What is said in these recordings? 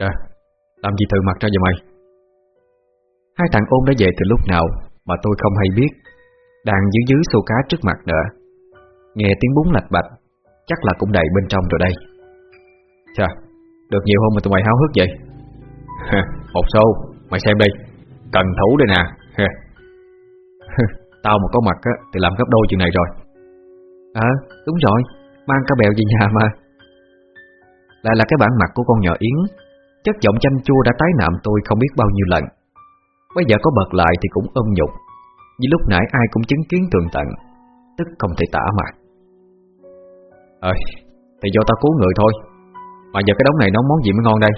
Dạ Làm gì thử mặt ra vậy mày? Hai thằng ôm đã về từ lúc nào Mà tôi không hay biết. Đang dưới dưới xô cá trước mặt nữa Nghe tiếng bún lạch bạch Chắc là cũng đầy bên trong rồi đây. Chà Được nhiều hôm mà tụi mày háo hức vậy. Một xô Mày xem đi Cần thủ đây nè. Tao mà có mặt á, thì làm gấp đôi chuyện này rồi. À đúng rồi Mang cá bèo về nhà mà. Lại là cái bản mặt của con nhỏ Yến. Chất giọng chanh chua đã tái nạm tôi không biết bao nhiêu lần. Bây giờ có bật lại thì cũng ôm nhục. Vì lúc nãy ai cũng chứng kiến tường tận Tức không thể tả mà Ờ Thì do tao cứu người thôi. Mà giờ cái đống này nấu món gì mới ngon đây?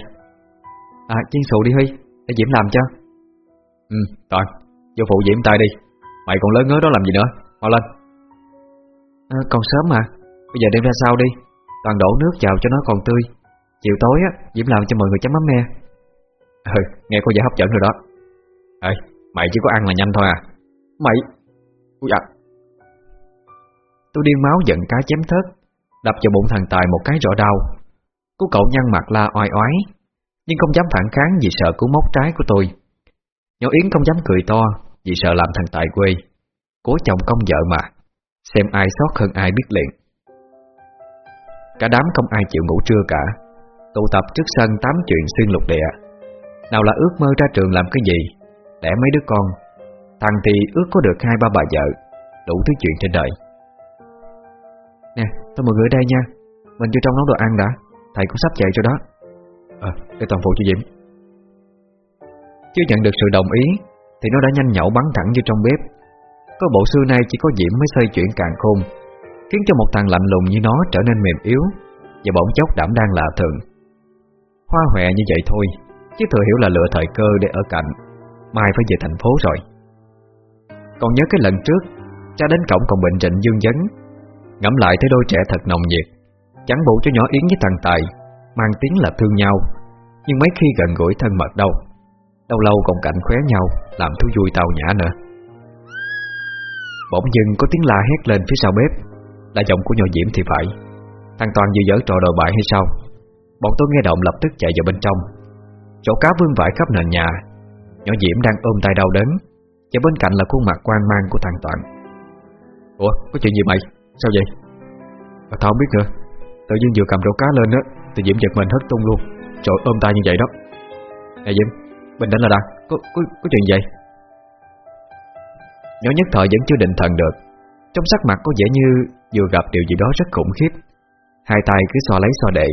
À chiên xù đi Huy Để Diễm làm cho. Ừ Toàn Vô phụ Diễm tay đi. Mày còn lớn ngớ đó làm gì nữa? Mau lên. À, Còn sớm mà. Bây giờ đem ra sau đi? Toàn đổ nước vào cho nó còn tươi Chiều tối á Diễm làm cho mọi người chấm mắm nè Ừ nghe có vẻ hấp dẫn rồi đó. Ê mày chỉ có ăn là nhanh thôi à. Mày? Ui à Tôi điên máu giận cá chém thớt Đập vào bụng thằng Tài một cái rõ đau. Cô cậu nhăn mặt la oai oái Nhưng không dám phản kháng vì sợ cú móc trái của tôi. Nhỏ Yến không dám cười to Vì sợ làm thằng Tài quê. Cố chồng công vợ mà Xem ai sót hơn ai biết liền. Cả đám không ai chịu ngủ trưa cả Tụ tập trước sân tám chuyện xuyên lục địa. Nào là ước mơ ra trường làm cái gì? Đẻ mấy đứa con. Thằng thì ước có được hai ba bà vợ Đủ thứ chuyện trên đời. Nè, tôi mời người đây nha. Mình vô trong nấu đồ ăn đã. Thầy cũng sắp chạy rồi đó. Ờ, để toàn phụ cho Diễm. Chưa nhận được sự đồng ý Thì nó đã nhanh nhậu bắn thẳng vô trong bếp. Có bộ xưa nay chỉ có Diễm mới xây chuyển càng khôn Khiến cho một thằng lạnh lùng như nó trở nên mềm yếu Và bỗng chốc đảm đang lạ thường Hoa hòe như vậy thôi, Chứ thừa hiểu là lựa thời cơ để ở cạnh, Mai phải về thành phố rồi. Còn nhớ cái lần trước, Cha đến cổng còn bệnh rịnh dương dấn, Ngẫm lại thấy đôi trẻ thật nồng nhiệt, Chẳng bộ cho nhỏ Yến với thằng Tài, Mang tiếng là thương nhau, Nhưng mấy khi gần gũi thân mật đâu Lâu lâu còn cạnh khóe nhau, Làm thú vui tàu nhã nữa. Bỗng dưng có tiếng la hét lên phía sau bếp, Là giọng của nhỏ Diễm thì phải, Thằng Toàn vừa dở trò đồi bại hay sao? Bọn tôi nghe động lập tức chạy vào bên trong. Chỗ cá vương vãi khắp nền nhà. Nhỏ Diễm đang ôm tay đau đớn. Và bên cạnh là khuôn mặt quan mang của thằng Toàn. Ủa có chuyện gì mày? Sao vậy? Mà Tao không biết nữa. Tự nhiên vừa cầm rổ cá lên á Thì Diễm giật mình hất tung luôn. Trời ôm tay như vậy đó. Nè Diễm Bình tĩnh là đã Có, có, có chuyện gì vậy? Nhỏ nhất thời vẫn chưa định thần được. Trong sắc mặt có vẻ như Vừa gặp điều gì đó rất khủng khiếp. Hai tay cứ xoa lấy xoa để.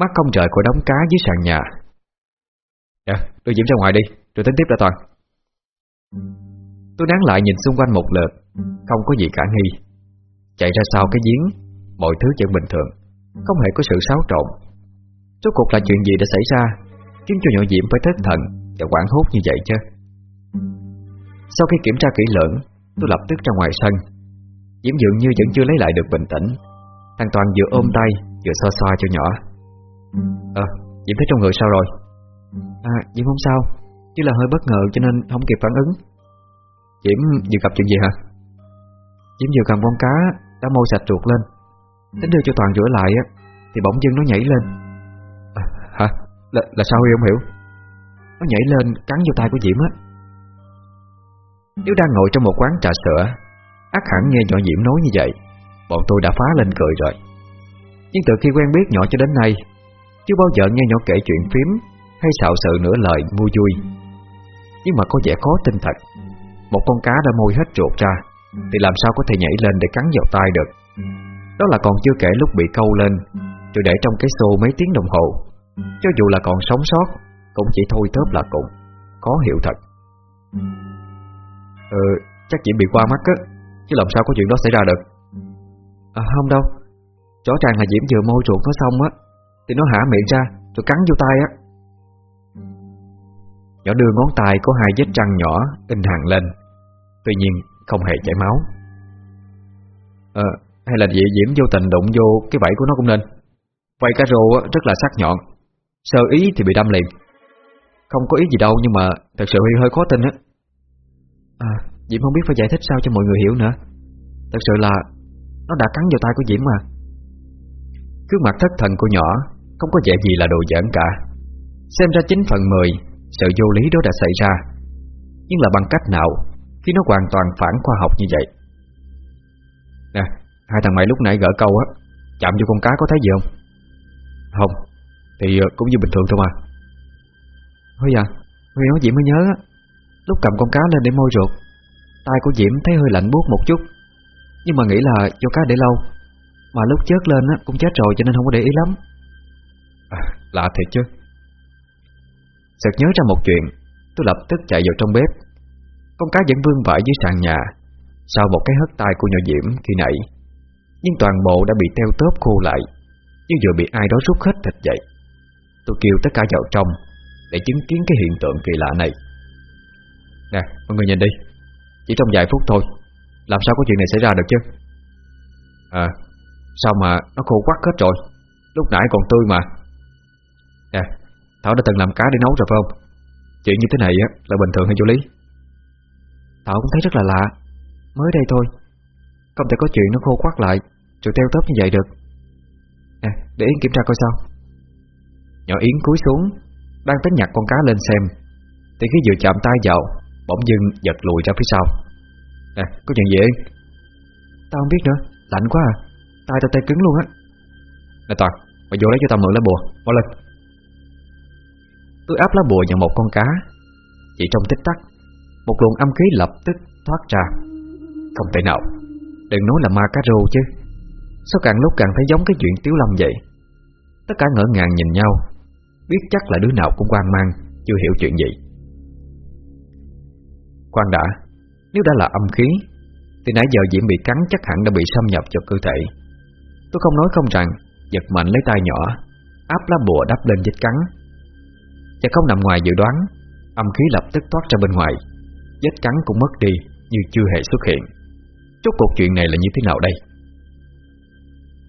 Mắt không trời của đống cá dưới sàn nhà. Dạ đưa Diễm ra ngoài đi Rồi tính tiếp đã Toàn. Tôi đáng lại nhìn xung quanh một lượt, Không có gì cả nghi. Chạy ra sau cái giếng, Mọi thứ vẫn bình thường, Không hề có sự xáo trộn. Rốt cuộc là chuyện gì đã xảy ra, Khiến cho nhỏ Diễm phải thất thần Và quảng hốt như vậy chứ? Sau khi kiểm tra kỹ lưỡng, Tôi lập tức ra ngoài sân. Diễm dường như vẫn chưa lấy lại được bình tĩnh, Thằng Toàn vừa ôm tay, Vừa xoa xoa cho nhỏ. Ờ, Diễm thấy trong người sao rồi? À, Diễm không sao. Chỉ là hơi bất ngờ cho nên không kịp phản ứng. Diễm vừa gặp chuyện gì hả? Diễm vừa cầm con cá Đã môi sạch ruột lên. Tính đưa cho Toàn rửa lại á Thì bỗng dưng nó nhảy lên. À, Hả? Là, là sao Huy không hiểu? Nó nhảy lên cắn vô tay của Diễm á. Nếu đang ngồi trong một quán trà sữa ác hẳn nghe nhỏ Diễm nói như vậy Bọn tôi đã phá lên cười rồi. Nhưng từ khi quen biết nhỏ cho đến nay chưa bao giờ nghe nhỏ kể chuyện phím Hay xạo sự nửa lời mua vui. Nhưng mà có vẻ khó tin thật. Một con cá đã môi hết ruột ra, Thì làm sao có thể nhảy lên để cắn vào tay được? Đó là còn chưa kể lúc bị câu lên, Rồi để trong cái xô mấy tiếng đồng hồ. Cho dù là còn sống sót, Cũng chỉ thôi tớp là cùng. Khó hiểu thật. Ừ chắc chỉ bị qua mắt á, Chứ làm sao có chuyện đó xảy ra được? À không đâu. Rõ ràng là Diễm vừa môi ruột nó xong á. Thì nó hả miệng ra Rồi cắn vô tay á. Nhỏ đưa ngón tay có hai vết răng nhỏ In hàng lên. Tuy nhiên, không hề chảy máu. Ờ Hay là diễm Diễm vô tình đụng vô cái vảy của nó cũng nên. Vậy cá rô rất là sắc nhọn. Sơ ý thì bị đâm liền. Không có ý gì đâu, nhưng mà Thật sự Huy hơi khó tin á. À Diễm không biết phải giải thích sao cho mọi người hiểu nữa. Thật sự là Nó đã cắn vào tay của Diễm mà. Cứ mặt thất thần của nhỏ không có vẻ gì là đồ giỡn cả. Xem ra chính phần 10 Sự vô lý đó đã xảy ra. Nhưng là bằng cách nào Khi nó hoàn toàn phản khoa học như vậy? Nè, Hai thằng mày lúc nãy gỡ câu á, Chạm vô con cá có thấy gì không? Không, Thì ờ, cũng như bình thường thôi mà. Thôi à Huy nói Diễm mới nhớ á, Lúc cầm con cá lên để môi ruột, tay của Diễm thấy hơi lạnh buốt một chút. Nhưng mà nghĩ là cho cá để lâu, Mà lúc chớt lên á, cũng chết rồi cho nên không có để ý lắm à, Lạ thiệt chứ. Sợt nhớ ra một chuyện Tôi lập tức chạy vào trong bếp. Con cá vẫn vương vãi dưới sàn nhà Sau một cái hất tay của nhỏ Diễm khi nãy. Nhưng toàn bộ đã bị teo tóp khô lại Như vừa bị ai đó rút hết thịt vậy Tôi kêu tất cả vào trong Để chứng kiến cái hiện tượng kỳ lạ này. Nè mọi người nhìn đi Chỉ trong vài phút thôi. Làm sao có chuyện này xảy ra được chứ? À Sao mà nó khô quắc hết rồi? Lúc nãy còn tươi mà. Nè Thảo đã từng làm cá để nấu rồi phải không? Chuyện như thế này á, là bình thường hay vô lý? Thảo cũng thấy rất là lạ. Mới đây thôi. Không thể có chuyện nó khô khoát lại, Rồi teo tóp như vậy được. Nè để Yến kiểm tra coi sao. Nhỏ Yến cúi xuống, Đang tính nhặt con cá lên xem. Thì khi vừa chạm tay vào, Bỗng dưng giật lùi ra phía sau. Nè có chuyện gì Tao không biết nữa, Lạnh quá à. Tay tao tay cứng luôn á. Nè Toàn, Mày vô lấy cho tao mượn lá bùa, Mau lên. Tôi áp lá bùa vào một con cá. Chỉ trong tích tắc, Một luồng âm khí lập tức thoát ra. Không thể nào, Đừng nói là ma cá rô chứ. Sao càng lúc càng thấy giống cái chuyện Tiếu Lâm vậy? Tất cả ngỡ ngàng nhìn nhau, Biết chắc là đứa nào cũng quan mang, Chưa hiểu chuyện gì. Quan đã, Nếu đã là âm khí, Thì nãy giờ Diễm bị cắn chắc hẳn đã bị xâm nhập vào cơ thể. Tôi không nói không rằng, Giật mạnh lấy tay nhỏ, Áp lá bùa đắp lên vết cắn. Và không nằm ngoài dự đoán Âm khí lập tức thoát ra bên ngoài. Vết cắn cũng mất đi Như chưa hề xuất hiện. Rốt cuộc chuyện này là như thế nào đây?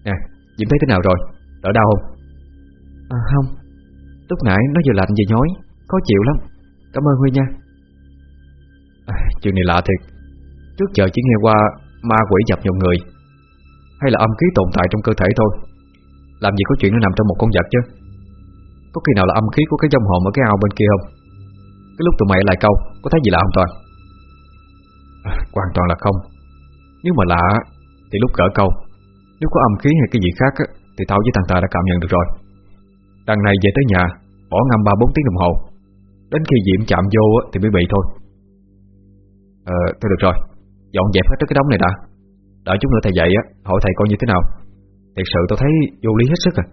Nè Diễm thấy thế nào rồi? Đỡ đau không? À không. Lúc nãy nó vừa lạnh vừa nhói Khó chịu lắm. Cảm ơn Huy nha. À, Chuyện này lạ thiệt. Trước giờ chỉ nghe qua ma quỷ dập vào người Hay là âm khí tồn tại trong cơ thể thôi. Làm gì có chuyện nó nằm trong một con vật chứ có khi nào là âm khí của cái dông hồn ở cái ao bên kia không? Cái lúc tụi mày lại câu Có thấy gì lạ không Toàn? À, Hoàn toàn là không. Nếu mà lạ thì lúc cỡ câu. Nếu có âm khí hay cái gì khác Thì tao với thằng ta đã cảm nhận được rồi. Đằng này về tới nhà Bỏ ngâm 3-4 tiếng đồng hồ. Đến khi Diệm chạm vô thì mới bị thôi. Ờ thôi được rồi. Dọn dẹp hết cái đống này đã. Đợi chút nữa thầy dạy á hỏi thầy coi như thế nào. Thật sự tôi thấy vô lý hết sức à.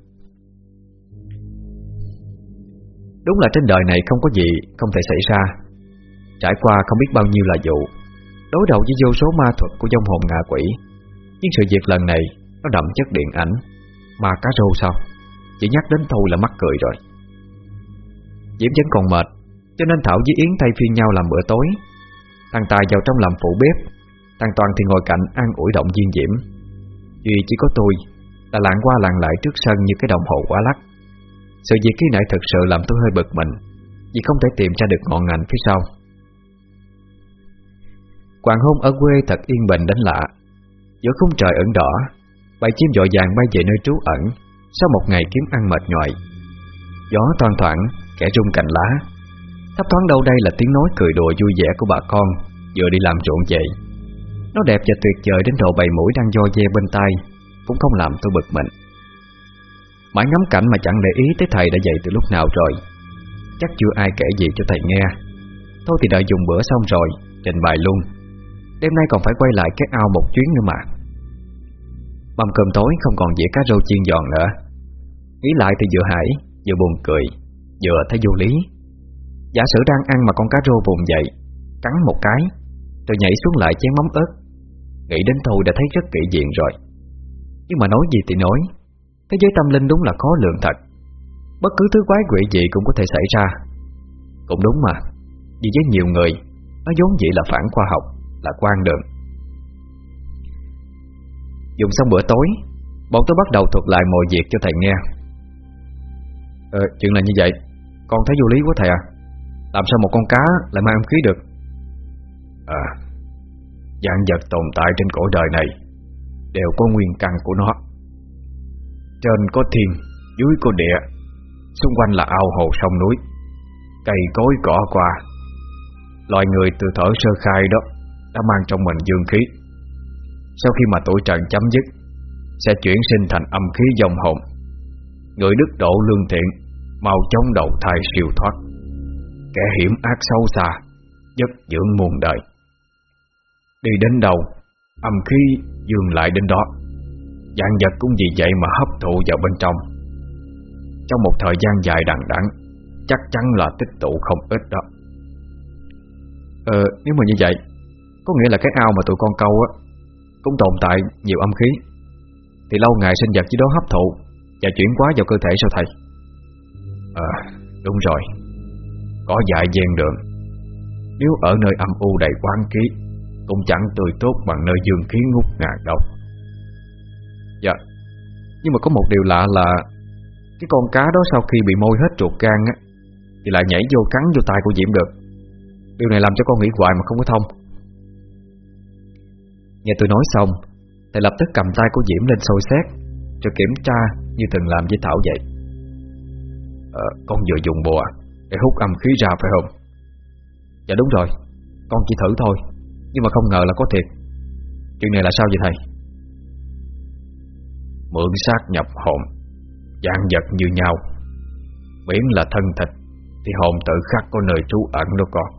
Đúng là trên đời này không có gì không thể xảy ra. Trải qua không biết bao nhiêu là vụ, Đối đầu với vô số ma thuật của dông hồn ngạ quỷ, Nhưng sự việc lần này Nó đậm chất điện ảnh, mà cá rô sao? Chỉ nhắc đến thôi là mắc cười rồi. Diễm vẫn còn mệt, Cho nên Thảo với Yến thay phiên nhau làm bữa tối. Thằng Tài vào trong làm phụ bếp, Thằng Toàn thì ngồi cạnh ăn ủi động viên Diễm. Duy chỉ có tôi Là lạng qua lạng lại trước sân như cái đồng hồ quá lắc. Sự việc khi nãy thật sự làm tôi hơi bực mình, Vì không thể tìm ra được ngọn ngành phía sau. Hoàng hôn ở quê thật yên bình đến lạ. Giữa khung trời ẩn đỏ, Bầy chim dội vàng bay về nơi trú ẩn Sau một ngày kiếm ăn mệt nhòi Gió thoang thoảng, Kẻ rung cành lá. Thấp thoáng đâu đây là tiếng nói cười đùa vui vẻ của bà con, Vừa đi làm ruộng vậy Nó đẹp và tuyệt vời đến độ bầy mũi đang do dê bên tay Cũng không làm tôi bực mình. Mãi ngắm cảnh mà chẳng để ý tới thầy đã dậy từ lúc nào rồi. Chắc chưa ai kể gì cho thầy nghe. Thôi thì đợi dùng bữa xong rồi Trình bày luôn. Đêm nay còn phải quay lại cái ao một chuyến nữa mà. Mâm cơm tối không còn dĩa cá rô chiên giòn nữa. Nghĩ lại thì vừa hải, Vừa buồn cười Vừa thấy vô lý. Giả sử đang ăn mà con cá rô vùng dậy Cắn một cái Rồi nhảy xuống lại chén mắm ớt. Nghĩ đến thôi đã thấy rất kỹ diện rồi. Nhưng mà nói gì thì nói. Thế giới tâm linh đúng là khó lường thật. Bất cứ thứ quái quỷ gì cũng có thể xảy ra. Cũng đúng mà Vì với nhiều người Nó vốn dĩ là phản khoa học Là quan đường. Dùng xong bữa tối Bọn tôi bắt đầu thuật lại mọi việc cho thầy nghe. Ờ, chuyện là như vậy. Con thấy vô lý quá thầy à. Làm sao một con cá lại mang âm khí được? À Dạng vật tồn tại trên cõi đời này Đều có nguyên căn của nó. Trên có thiên, Dưới có địa. Xung quanh là ao hồ sông núi, Cây cối cỏ qua. Loài người từ thở sơ khai đó, Đã mang trong mình dương khí. Sau khi mà tuổi trần chấm dứt, Sẽ chuyển sinh thành âm khí dòng hồn. Người đức độ lương thiện, Mau chống đầu thai siêu thoát. Kẻ hiểm ác sâu xa, Giấc dưỡng muôn đời. Đi đến đâu, Âm khí dường lại đến đó. Dạng vật cũng vì vậy mà hấp thụ vào bên trong. Trong một thời gian dài đằng đẵng, Chắc chắn là tích tụ không ít đó. Ờ nếu mà như vậy, Có nghĩa là cái ao mà tụi con câu á, Cũng tồn tại nhiều âm khí. Thì lâu ngày sinh vật dưới đó hấp thụ Và chuyển hóa vào cơ thể sao thầy? Ờ đúng rồi. Có dại gian đường. Nếu ở nơi âm u đầy quán khí Cũng chẳng tươi tốt bằng nơi dương khí ngút ngàn đâu. Dạ. Nhưng mà có một điều lạ là Cái con cá đó sau khi bị môi hết ruột gan á Thì lại nhảy vô cắn vô tay của Diễm được. Điều này làm cho con nghĩ hoài mà không có thông. Nghe tôi nói xong Thầy lập tức cầm tay của Diễm lên sôi xét Rồi kiểm tra như từng làm với Thảo vậy. À, Con vừa dùng bùa Để hút âm khí ra phải không? Dạ đúng rồi Con chỉ thử thôi Nhưng mà không ngờ là có thiệt. Chuyện này là sao vậy thầy? Mượn xác nhập hồn dạng vật như nhau. Miễn là thân thịt, Thì hồn tự khắc có nơi trú ẩn đó con.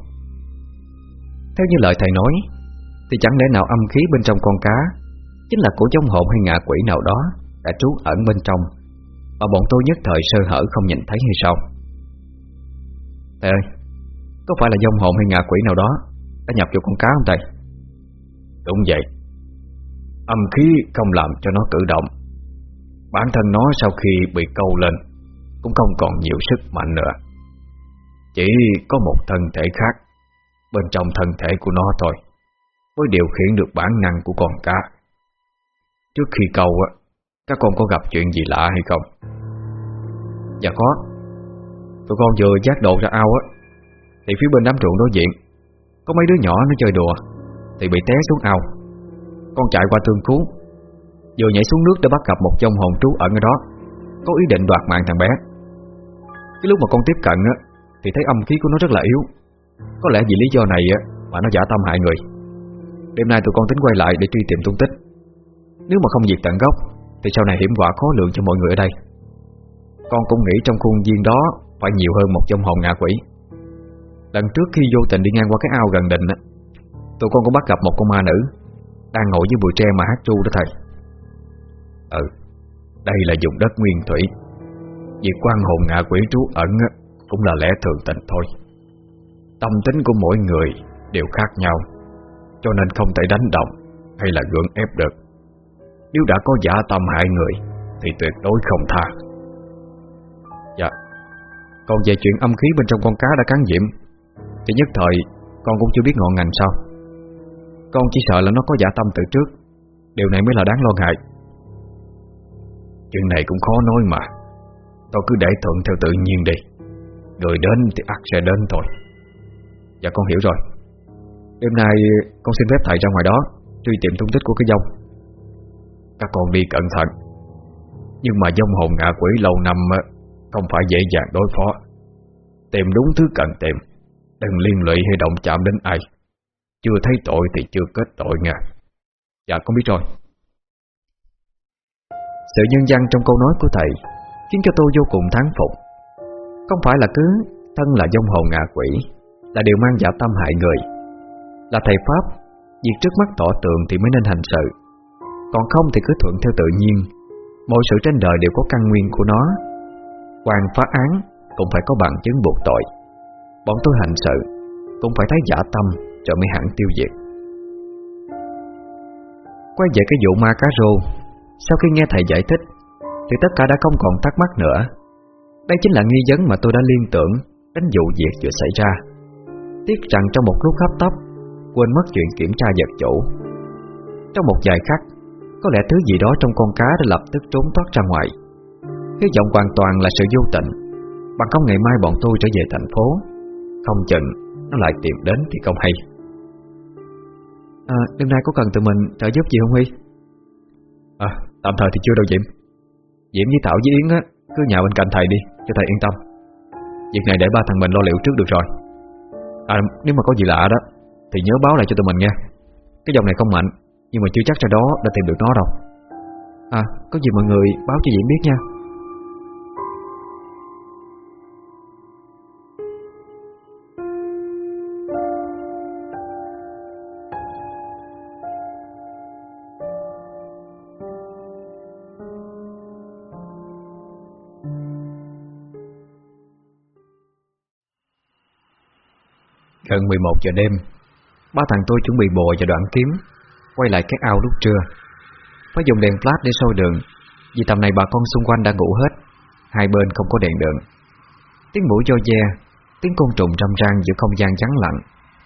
Theo như lời thầy nói, Thì chẳng lẽ nào âm khí bên trong con cá Chính là của dông hồn hay ngạ quỷ nào đó Đã trú ẩn bên trong, Mà bọn tôi nhất thời sơ hở không nhìn thấy hay sao? Thầy ơi, Có phải là dông hồn hay ngạ quỷ nào đó Đã nhập vào con cá không thầy? Đúng vậy. Âm khí không làm cho nó cử động. Bản thân nó sau khi bị câu lên, Cũng không còn nhiều sức mạnh nữa. Chỉ có một thân thể khác, Bên trong thân thể của nó thôi, Mới điều khiển được bản năng của con cá. Trước khi câu á, Các con có gặp chuyện gì lạ hay không? Dạ có. Tụi con vừa giác độ ra ao á, Thì phía bên đám ruộng đối diện, Có mấy đứa nhỏ nó chơi đùa, Thì bị té xuống ao. Con chạy qua thương cứu Vừa nhảy xuống nước đã bắt gặp một trong hồn trú ẩn ở đó. Có ý định đoạt mạng thằng bé. Cái lúc mà con tiếp cận á, Thì thấy âm khí của nó rất là yếu. Có lẽ vì lý do này á, Mà nó giả tâm hại người. Đêm nay tụi con tính quay lại để truy tìm tung tích. Nếu mà không diệt tận gốc, Thì sau này hiểm họa khó lượng cho mọi người ở đây. Con cũng nghĩ trong khuôn viên đó Phải nhiều hơn một trong hồn ngạ quỷ. Lần trước khi vô tình đi ngang qua cái ao gần định á, Tụi con cũng bắt gặp một con ma nữ Đang ngồi dưới bụi tre mà hát ru đó thầy. Ừ Đây là vùng đất nguyên thủy. Việc quan hồn ngạ quỷ trú ẩn Cũng là lẽ thường tình thôi. Tâm tính của mỗi người Đều khác nhau, Cho nên không thể đánh động Hay là gượng ép được. Nếu đã có giả tâm hại người, Thì tuyệt đối không tha. Dạ Còn về chuyện âm khí bên trong con cá đã cắn diễm Thì nhất thời Con cũng chưa biết ngọn ngành sao. Con chỉ sợ là nó có giả tâm từ trước, Điều này mới là đáng lo ngại. Chuyện này cũng khó nói mà. Tôi cứ để thuận theo tự nhiên đi. Người đến thì ắt sẽ đến thôi. Dạ con hiểu rồi. Đêm nay con xin phép thầy ra ngoài đó, Truy tìm tung tích của cái dông. Các con đi cẩn thận. Nhưng mà dông hồn ngạ quỷ lâu năm Không phải dễ dàng đối phó. Tìm đúng thứ cần tìm. Đừng liên lụy hay động chạm đến ai. Chưa thấy tội thì chưa kết tội nha. Dạ con biết rồi sự nhân văn trong câu nói của thầy Khiến cho tôi vô cùng thán phục. Không phải là cứ thân là dông hồn ngạ quỷ Là điều mang giả tâm hại người, Là thầy Pháp Việc trước mắt tỏ tượng thì mới nên hành sự. Còn không thì cứ thuận theo tự nhiên, Mọi sự trên đời đều có căn nguyên của nó. Quan phá án Cũng phải có bằng chứng buộc tội. Bọn tôi hành sự Cũng phải thấy giả tâm Rồi mới hẳn tiêu diệt. Quay về cái vụ ma cá rô sau khi nghe thầy giải thích, Thì tất cả đã không còn thắc mắc nữa. Đây chính là nghi vấn mà tôi đã liên tưởng Đến vụ việc vừa xảy ra. Tiếc rằng trong một lúc hấp tấp, Quên mất chuyện kiểm tra vật chủ. Trong một vài khắc, Có lẽ thứ gì đó trong con cá đã lập tức trốn thoát ra ngoài. Hy vọng hoàn toàn là sự vô tình. Bằng không ngày mai bọn tôi trở về thành phố. Không chừng Nó lại tìm đến thì không hay. À đêm nay có cần tụi mình trợ giúp gì không Huy? À tạm thời thì chưa đâu Diễm Diễm với Thảo với Yến á, Cứ nhà bên cạnh thầy đi, Cho thầy yên tâm. Việc này để ba thằng mình lo liệu trước được rồi. À nếu mà có gì lạ đó, Thì nhớ báo lại cho tụi mình nha Cái dòng này không mạnh, Nhưng mà chưa chắc ra đó đã tìm được nó đâu. À có gì mọi người báo cho diễm biết nha. Gần 11 giờ đêm Ba thằng tôi chuẩn bị bộ và đoạn kiếm Quay lại cái ao lúc trưa. Phải dùng đèn flash để soi đường Vì tầm này bà con xung quanh đã ngủ hết Hai bên không có đèn đường. Tiếng mũi do ve Tiếng côn trùng râm ran giữa không gian vắng lặng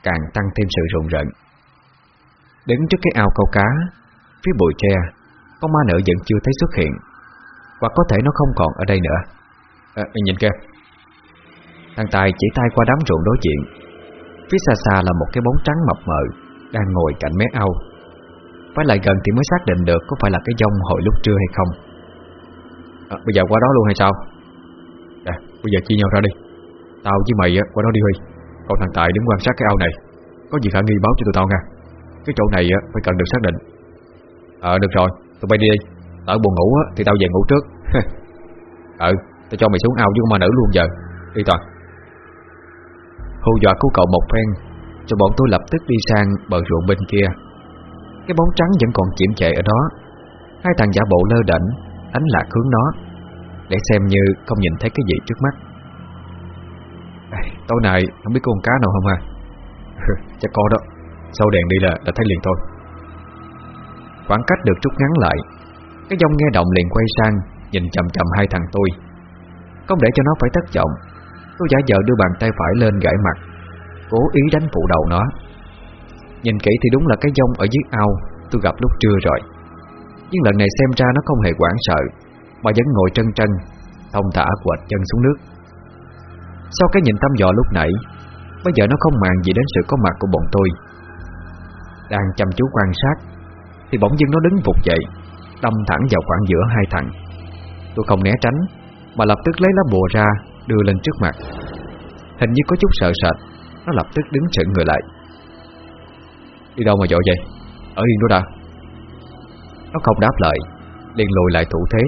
Càng tăng thêm sự rộn rợn. Đứng trước cái ao câu cá Phía bụi tre Con ma nữ vẫn chưa thấy xuất hiện. Và có thể nó không còn ở đây nữa. À, Nhìn kìa. Thằng Tài chỉ tay qua đám ruộng đối diện. Phía xa xa là một cái bóng trắng mập mờ Đang ngồi cạnh mé ao. Phải lại gần thì mới xác định được Có phải là cái dông hồi lúc trưa hay không. À, Bây giờ qua đó luôn hay sao? À bây giờ chia nhau ra đi. Tao với mày qua đó đi Huy. Còn thằng Tài đứng quan sát cái ao này. Có gì khả nghi báo cho tụi tao nha. Cái chỗ này phải cần được xác định. Ờ được rồi tụi bay đi đi. Tao buồn ngủ thì tao về ngủ trước. Ừ tao cho mày xuống ao với con ma nữ luôn giờ. Đi Toàn. Hù dọa của cậu một phen cho bọn tôi lập tức đi sang bờ ruộng bên kia. Cái bóng trắng vẫn còn chiếm chạy ở đó. Hai thằng giả bộ lơ đễnh Ánh lạc hướng nó Để xem như không nhìn thấy cái gì trước mắt. À, Tối nay không biết có con cá nào không ha? Chắc có đó. Sau đèn đi là đã thấy liền thôi. Khoảng cách được rút ngắn lại Cái dông nghe động liền quay sang Nhìn chầm chầm hai thằng tôi. Không để cho nó phải thất vọng Tôi giả vờ đưa bàn tay phải lên gãi mặt, Cố ý đánh phụ đầu nó. Nhìn kỹ thì đúng là cái dông ở dưới ao Tôi gặp lúc trưa rồi. Nhưng lần này xem ra nó không hề quảng sợ, Mà vẫn ngồi trân trân Thông thả quệt chân xuống nước. Sau cái nhìn thăm dò lúc nãy, Bây giờ nó không màng gì đến sự có mặt của bọn tôi. Đang chăm chú quan sát, Thì bỗng dưng nó đứng vụt dậy, Đâm thẳng vào khoảng giữa hai thằng. Tôi không né tránh, Mà lập tức lấy lá bùa ra Đưa lên trước mặt. Hình như có chút sợ sệt, Nó lập tức đứng sững người lại. Đi đâu mà dội vậy? Ở yên đó đã. Nó không đáp lời, liền lùi lại thủ thế.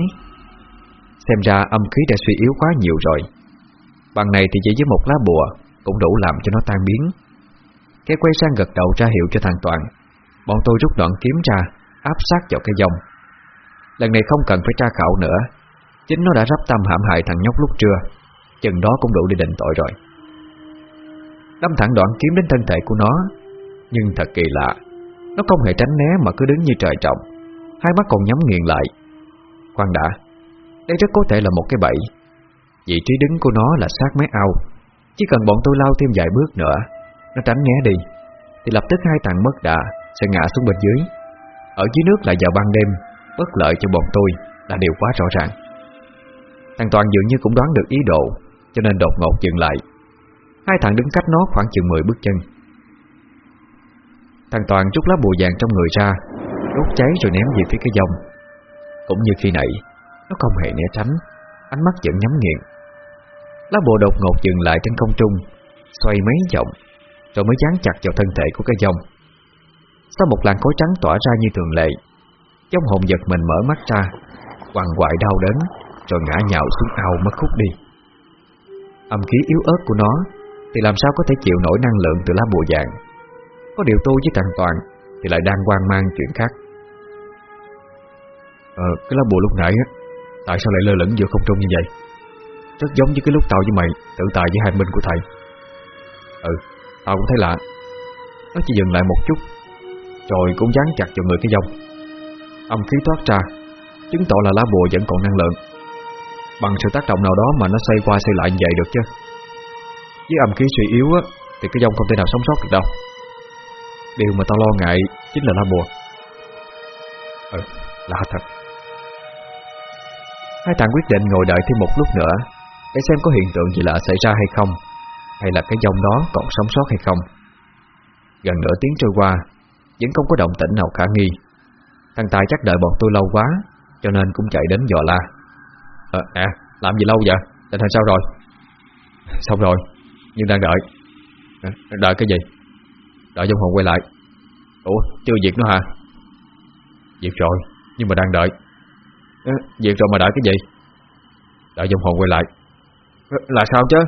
Xem ra âm khí đã suy yếu quá nhiều rồi. Bằng này thì chỉ với một lá bùa Cũng đủ làm cho nó tan biến. Cái quay sang gật đầu ra hiệu cho thằng Toàn. Bọn tôi rút đoạn kiếm ra, Áp sát vào cái dòng. Lần này không cần phải tra khảo nữa. Chính nó đã rắp tâm hãm hại thằng nhóc lúc trưa. Chừng đó cũng đủ để định tội rồi. Đâm thẳng đoạn kiếm đến thân thể của nó. Nhưng thật kỳ lạ, Nó không hề tránh né mà cứ đứng như trời trọng. Hai mắt còn nhắm nghiền lại. Khoan đã, Đây rất có thể là một cái bẫy. Vị trí đứng của nó là sát mé ao. Chỉ cần bọn tôi lao thêm vài bước nữa, Nó tránh né đi, Thì lập tức hai thằng mất đà Sẽ ngã xuống bên dưới. Ở dưới nước lại vào ban đêm, Bất lợi cho bọn tôi là điều quá rõ ràng. Thằng Toàn dường như cũng đoán được ý đồ cho nên đột ngột dừng lại. Hai thằng đứng cách nó khoảng chừng 10 bước chân. Thằng Toàn rút lá bùa vàng trong người ra, Đốt cháy rồi ném về phía cái dông Cũng như khi nãy, Nó không hề né tránh, Ánh mắt vẫn nhắm nghiền. Lá bùa đột ngột dừng lại trên không trung, Xoay mấy vòng, Rồi mới dán chặt vào thân thể của cái dông Sau một làn khói trắng tỏa ra như thường lệ Trong hồn giật mình mở mắt ra, Quằn quại đau đớn, Rồi ngã nhào xuống ao mất khúc đi. Âm khí yếu ớt của nó Thì làm sao có thể chịu nổi năng lượng từ lá bùa vàng? Có điều tôi với thằng Toàn Thì lại đang quan mang chuyện khác. Ờ, cái lá bùa lúc nãy á Tại sao lại lơ lửng giữa không trung như vậy? Rất giống với cái lúc tao với mày Tự tài với hai minh của thầy. Ừ, tao cũng thấy lạ. Nó chỉ dừng lại một chút Rồi cũng dán chặt vào người cái dòng. Âm khí thoát ra Chứng tỏ là lá bùa vẫn còn năng lượng. Bằng sự tác động nào đó mà nó xoay qua xoay lại như vậy được chứ? Với âm khí suy yếu á Thì cái dông không thể nào sống sót được đâu. Điều mà tao lo ngại Chính là lá bùa. Ừ, lạ thật. Hai thằng quyết định ngồi đợi thêm một lúc nữa Để xem có hiện tượng gì lạ xảy ra hay không Hay là cái dòng đó còn sống sót hay không. Gần nửa tiếng trôi qua Vẫn không có động tĩnh nào khả nghi. Thằng Tài chắc đợi bọn tôi lâu quá Cho nên cũng chạy đến dò la à, à, làm gì lâu vậy? Tình hình sao rồi? Xong rồi Nhưng đang đợi. Ờ, đợi cái gì? Đợi dông hồn quay lại. Ủa chưa việc nữa hả? Việc rồi Nhưng mà đang đợi. Ờ, à, Việc rồi mà đợi cái gì? Đợi dông hồn quay lại. À, Là sao chứ?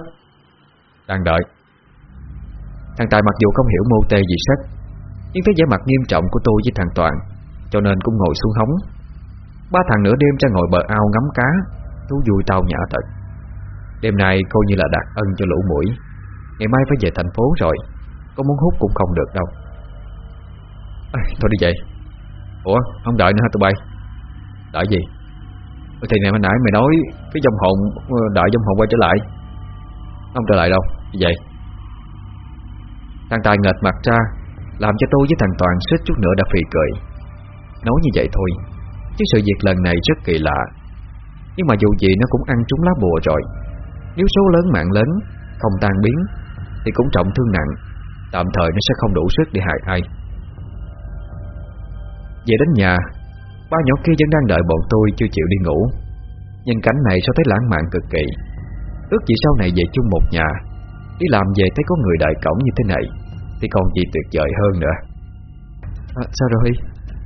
Đang đợi. Thằng Tài mặc dù không hiểu mô tê gì sách Nhưng thấy vẻ mặt nghiêm trọng của tôi với thằng Toàn Cho nên cũng ngồi xuống hóng. Ba thằng nửa đêm ra ngồi bờ ao ngắm cá. Thú vui tao nhã thật. Đêm nay coi như là đạt ân cho lũ mũi. Ngày mai phải về thành phố rồi Có muốn hút cũng không được đâu. À, Thôi đi vậy. Ủa không đợi nữa hả tụi bay? Đợi gì? Thì ngày hồi nãy mày nói Cái dòng hồn ờ, đợi dòng hồn quay trở lại. Không trở lại đâu Vậy Thằng Tài nghệt mặt ra Làm cho tôi với thằng Toàn suýt chút nữa đã phì cười. Nói như vậy thôi Chứ sự việc lần này rất kỳ lạ. Nhưng mà dù gì nó cũng ăn trúng lá bùa rồi. Nếu số lớn mạng lớn Không tan biến Thì cũng trọng thương nặng. Tạm thời nó sẽ không đủ sức để hại ai. Về đến nhà Ba nhỏ kia vẫn đang đợi bọn tôi chưa chịu đi ngủ. Nhìn cảnh này sao thấy lãng mạn cực kỳ. Ước gì sau này về chung một nhà Đi làm về thấy có người đợi cổng như thế này Thì còn gì tuyệt vời hơn nữa. À, Sao rồi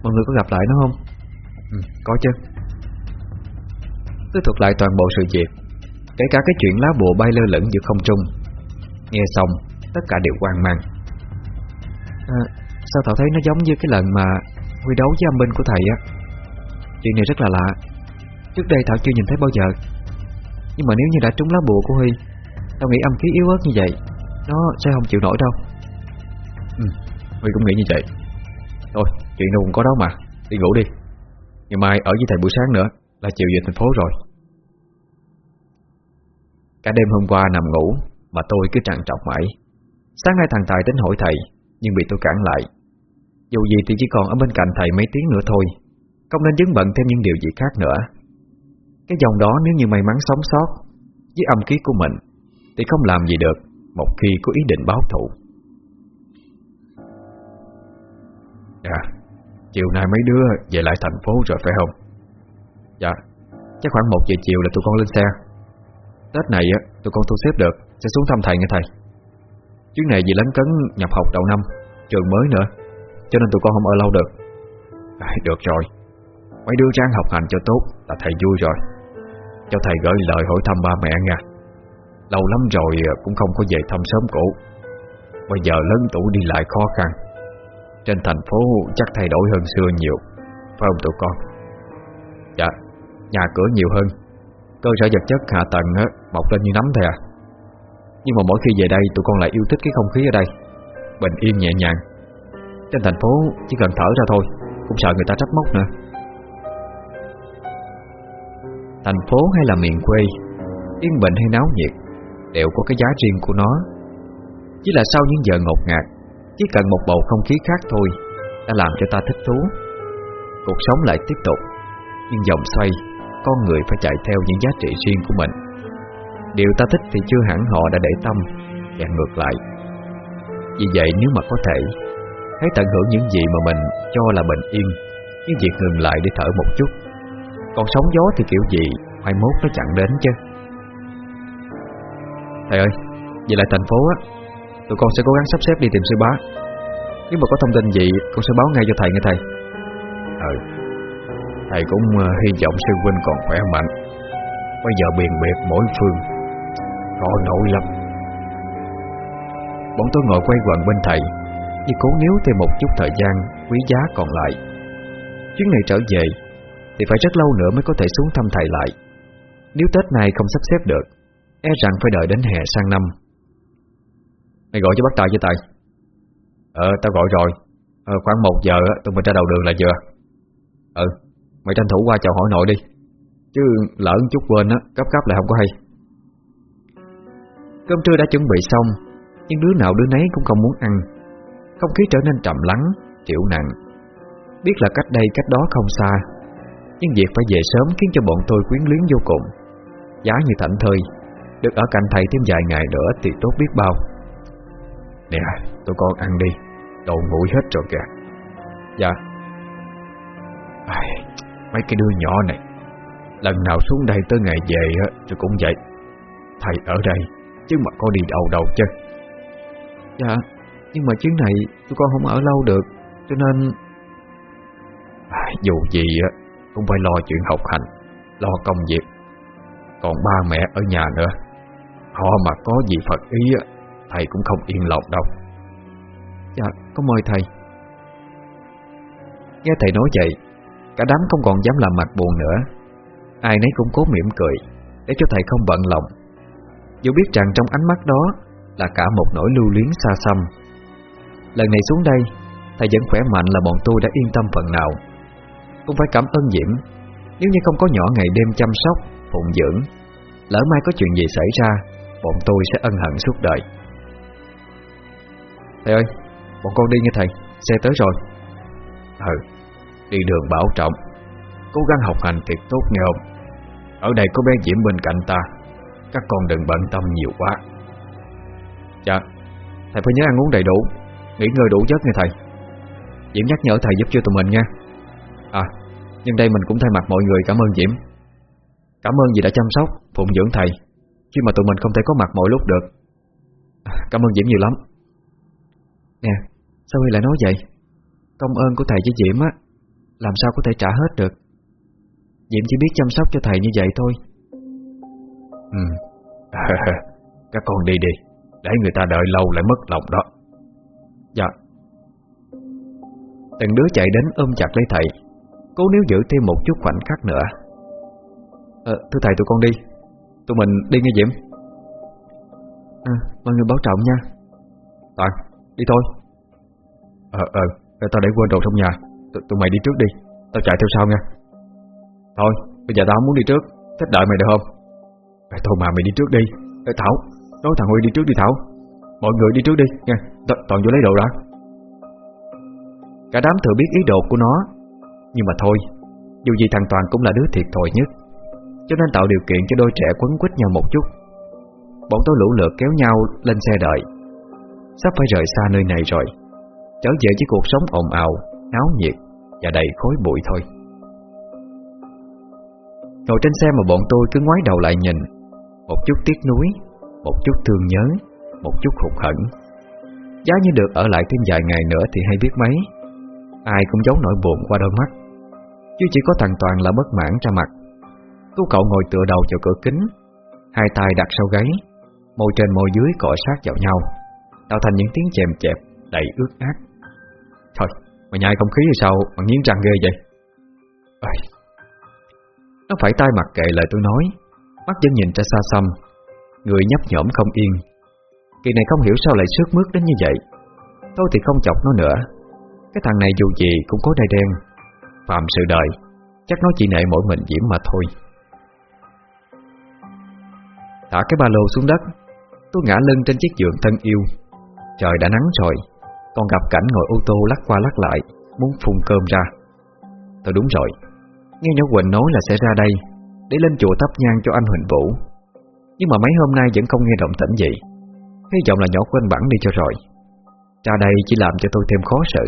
Mọi người có gặp lại nó không? Ừ, Có chứ Tôi thuật lại toàn bộ sự việc Kể cả cái chuyện lá bùa bay lơ lửng giữa không trung. Nghe xong Tất cả đều hoang mang. À, Sao Thảo thấy nó giống như cái lần mà Huy đấu với âm binh của thầy á? Chuyện này rất là lạ. Trước đây Thảo chưa nhìn thấy bao giờ. Nhưng mà nếu như đã trúng lá bùa của Huy Tao nghĩ âm khí yếu ớt như vậy Nó sẽ không chịu nổi đâu. Ừ, Huy cũng nghĩ như vậy. Thôi chuyện đâu cũng có đó mà. Đi ngủ đi. Ngày mai ở với thầy buổi sáng nữa Là chiều về thành phố rồi. Cả đêm hôm qua nằm ngủ, Mà tôi cứ trằn trọc mãi. Sáng nay thằng Tài đến hỏi thầy, Nhưng bị tôi cản lại. Dù gì thì chỉ còn ở bên cạnh thầy mấy tiếng nữa thôi, Không nên dấn bận thêm những điều gì khác nữa. Cái dòng đó nếu như may mắn sống sót Với âm khí của mình Thì không làm gì được Một khi có ý định báo thù. Dạ Chiều nay mấy đứa về lại thành phố rồi phải không? Dạ Chắc khoảng 1 giờ chiều là tụi con lên xe. Tết này á tụi con thu xếp được Sẽ xuống thăm thầy nghe thầy. Chuyến này vì lấn cấn nhập học đầu năm Trường mới nữa Cho nên tụi con không ở lâu được. À, Được rồi. Mấy đứa ráng học hành cho tốt Là thầy vui rồi. Cho thầy gửi lời hỏi thăm ba mẹ nha Lâu lắm rồi cũng không có về thăm sớm cũ. Bây giờ lớn tuổi đi lại khó khăn. Trên thành phố chắc thay đổi hơn xưa nhiều Phải không tụi con? Dạ Nhà cửa nhiều hơn. Cơ sở vật chất hạ tầng mọc lên như nấm thôi à. Nhưng mà mỗi khi về đây, tụi con lại yêu thích cái không khí ở đây. Bình yên nhẹ nhàng. Trên thành phố chỉ cần thở ra thôi, Cũng sợ người ta trách móc nữa. Thành phố hay là miền quê, Yên bình hay náo nhiệt, Đều có cái giá riêng của nó. Chỉ là sau những giờ ngột ngạt, Chỉ cần một bầu không khí khác thôi, Đã làm cho ta thích thú. Cuộc sống lại tiếp tục, Nhưng dòng xoay con người phải chạy theo những giá trị riêng của mình. Điều ta thích thì chưa hẳn họ đã để tâm Và ngược lại. Vì vậy nếu mà có thể, Hãy tận hưởng những gì mà mình cho là bình yên những việc ngừng lại để thở một chút. Còn sóng gió thì kiểu gì, Mai mốt nó chẳng đến chứ. Thầy ơi, Về lại thành phố á, Tụi con sẽ cố gắng sắp xếp đi tìm sư bá. Nếu mà có thông tin gì, Con sẽ báo ngay cho thầy nghe thầy. Ừ. Thầy cũng uh, hy vọng sư huynh còn khỏe mạnh. Bây giờ biền biệt mỗi phương Khó nổi lắm. Bọn tôi ngồi quay quần bên thầy Như cố níu thêm một chút thời gian Quý giá còn lại. Chuyến này trở về Thì phải rất lâu nữa mới có thể xuống thăm thầy lại. Nếu Tết này không sắp xếp được E rằng phải đợi đến hè sang năm. Mày gọi cho bác Tài cho Tài. Ờ tao gọi rồi. Ờ, Khoảng một giờ tụi mình ra đầu đường là vừa. Ừ. Mày tranh thủ qua chào hỏi nội đi. Chứ lỡ chút quên á Cấp cấp lại không có hay. Cơm trưa đã chuẩn bị xong Nhưng đứa nào đứa nấy cũng không muốn ăn. Không khí trở nên trầm lắng Chịu nặng Biết là cách đây cách đó không xa Nhưng việc phải về sớm khiến cho bọn tôi quyến luyến vô cùng. Giá như thảnh thơi Được ở cạnh thầy thêm vài ngày nữa Thì tốt biết bao. Nè tụi con ăn đi Đầu nguội hết rồi kìa. Dạ. Ai, Mấy cái đứa nhỏ này Lần nào xuống đây tới ngày về Thì cũng vậy. Thầy ở đây Chứ mà có đi đâu đâu chứ. Dạ Nhưng mà chuyến này tụi con không ở lâu được Cho nên à, Dù gì á Cũng phải lo chuyện học hành Lo công việc. Còn ba mẹ ở nhà nữa Họ mà có gì Phật ý á Thầy cũng không yên lòng đâu. Dạ có mời thầy. Nghe thầy nói vậy Cả đám không còn dám làm mặt buồn nữa. Ai nấy cũng cố mỉm cười, Để cho thầy không bận lòng. Dù biết rằng trong ánh mắt đó Là cả một nỗi lưu luyến xa xăm. Lần này xuống đây, Thầy vẫn khỏe mạnh là bọn tôi đã yên tâm phần nào. Cũng phải cảm ơn Diễm, Nếu như không có nhỏ ngày đêm chăm sóc, Phụng dưỡng, Lỡ mai có chuyện gì xảy ra, Bọn tôi sẽ ân hận suốt đời. Thầy ơi, Bọn con đi nghe thầy, Xe tới rồi. Ừ. Đi đường bảo trọng. Cố gắng học hành thiệt tốt nghe không? Ở đây có bé Diễm bên cạnh ta. Các con đừng bận tâm nhiều quá. Dạ Thầy phải nhớ ăn uống đầy đủ. Nghỉ ngơi đủ giấc nghe thầy. Diễm nhắc nhở thầy giúp cho tụi mình nha. À Nhưng đây mình cũng thay mặt mọi người cảm ơn Diễm. Cảm ơn vì đã chăm sóc, Phụng dưỡng thầy. Khi mà tụi mình không thể có mặt mọi lúc được. À, cảm ơn Diễm nhiều lắm. Nè, Sao Huy lại nói vậy? Công ơn của thầy với Diễm á. Làm sao có thể trả hết được? Diễm chỉ biết chăm sóc cho thầy như vậy thôi. Ừ. Các con đi đi. Để người ta đợi lâu lại mất lòng đó. Dạ. Từng đứa chạy đến ôm chặt lấy thầy. Cố níu giữ thêm một chút khoảnh khắc nữa. Ờ, thưa thầy tụi con đi. Tụi mình đi nghe Diễm À, mọi người bảo trọng nha. Toàn, đi thôi. Ờ, ờ, để tao để quên đồ trong nhà Tụi mày đi trước đi, tao chạy theo sau nha. Thôi, bây giờ tao không muốn đi trước Thích đợi mày được không? Thôi mà mày đi trước đi. Ê, Thảo, nói thằng Huy đi trước đi Thảo. Mọi người đi trước đi nha. T Toàn vô lấy đồ đã Cả đám thừa biết ý đồ của nó. Nhưng mà thôi Dù gì thằng Toàn cũng là đứa thiệt thòi nhất. Cho nên tạo điều kiện cho đôi trẻ quấn quýt nhau một chút. Bọn tôi lũ lượt kéo nhau lên xe đợi. Sắp phải rời xa nơi này rồi. Trở về với cuộc sống ồn ào. Náo nhiệt Và đầy khói bụi thôi. Ngồi trên xe mà bọn tôi cứ ngoái đầu lại nhìn Một chút tiếc nuối Một chút thương nhớ Một chút hụt hẫng. Giá như được ở lại thêm vài ngày nữa thì hay biết mấy Ai cũng giấu nỗi buồn qua đôi mắt. Chứ chỉ có thằng Toàn là bất mãn ra mặt. Cô cậu ngồi tựa đầu vào cửa kính Hai tay đặt sau gáy Môi trên môi dưới cọ sát vào nhau Tạo thành những tiếng chèm chẹp Đầy ướt át Thôi, mày nhai không khí hay sao? Mà nghiến răng ghê vậy? À, Nó phải tay mặt kệ lời tôi nói. Mắt vẫn nhìn ra xa xăm. Người nhấp nhổm không yên. Kỳ này không hiểu sao lại sướt mướt đến như vậy. Tôi thì không chọc nó nữa. Cái thằng này dù gì cũng có đai đen. Phạm sự đời Chắc nó chỉ nệ mỗi mình Diễm mà thôi. Thả cái ba lô xuống đất. Tôi ngã lưng trên chiếc giường thân yêu. Trời đã nắng rồi. Còn gặp cảnh ngồi ô tô lắc qua lắc lại, Muốn phun cơm ra. Tôi đúng rồi. Nghe nhỏ Quỳnh nói là sẽ ra đây, Để lên chùa thắp nhang cho anh Huỳnh Vũ. Nhưng mà mấy hôm nay vẫn không nghe động tĩnh gì. Hy vọng là nhỏ quên bản bẵng đi cho rồi. Ra đây chỉ làm cho tôi thêm khó xử.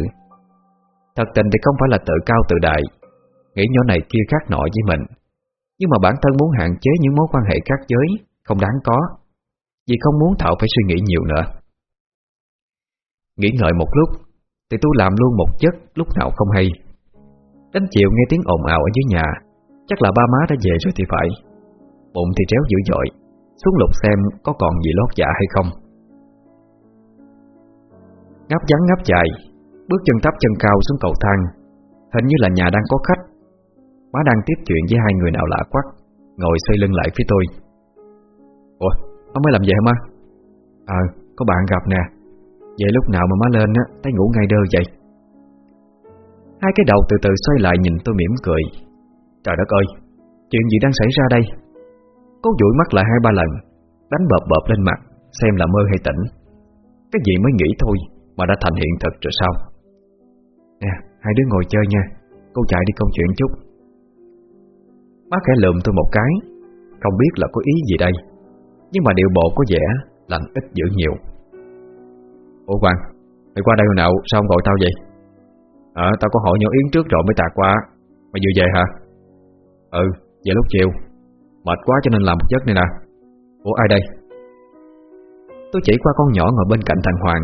Thật tình thì không phải là tự cao tự đại, Nghĩ nhỏ này kia khác nọ với mình. Nhưng mà bản thân muốn hạn chế những mối quan hệ khác giới, Không đáng có. Vì không muốn Thảo phải suy nghĩ nhiều nữa. Nghĩ ngợi một lúc Thì tôi làm luôn một giấc lúc nào không hay. Đến chiều nghe tiếng ồn ào ở dưới nhà Chắc là ba má đã về rồi thì phải. Bụng thì tréo dữ dội Xuống lục xem có còn gì lót dạ hay không. Ngáp vắng ngáp dài Bước chân thấp chân cao xuống cầu thang. Hình như là nhà đang có khách. Má đang tiếp chuyện với hai người nào lạ quắc Ngồi xoay lưng lại phía tôi. Ủa, má mới làm gì hả má? Ờ, có bạn gặp nè. Vậy lúc nào mà má lên á, Thấy ngủ ngay đơ vậy? Hai cái đầu từ từ xoay lại nhìn tôi mỉm cười. Trời đất ơi, Chuyện gì đang xảy ra đây? Cố dụi mắt lại hai ba lần, Đánh bợp bợp lên mặt, Xem là mơ hay tỉnh. Cái gì mới nghĩ thôi Mà đã thành hiện thực rồi sao? Nè, hai đứa ngồi chơi nha, Cô chạy đi công chuyện chút. Má khẽ lượm tôi một cái, Không biết là có ý gì đây, Nhưng mà điệu bộ có vẻ Lành ít dữ nhiều. Ủa Hoàng Mày qua đây hồi nào sao không gọi tao vậy? Ờ tao có hỏi nhỏ Yến trước rồi mới tạt qua. Mày vừa về hả? Ừ về lúc chiều. Mệt quá cho nên làm một giấc này nè. Ủa ai đây? Tôi chỉ qua con nhỏ ngồi bên cạnh thằng Hoàng.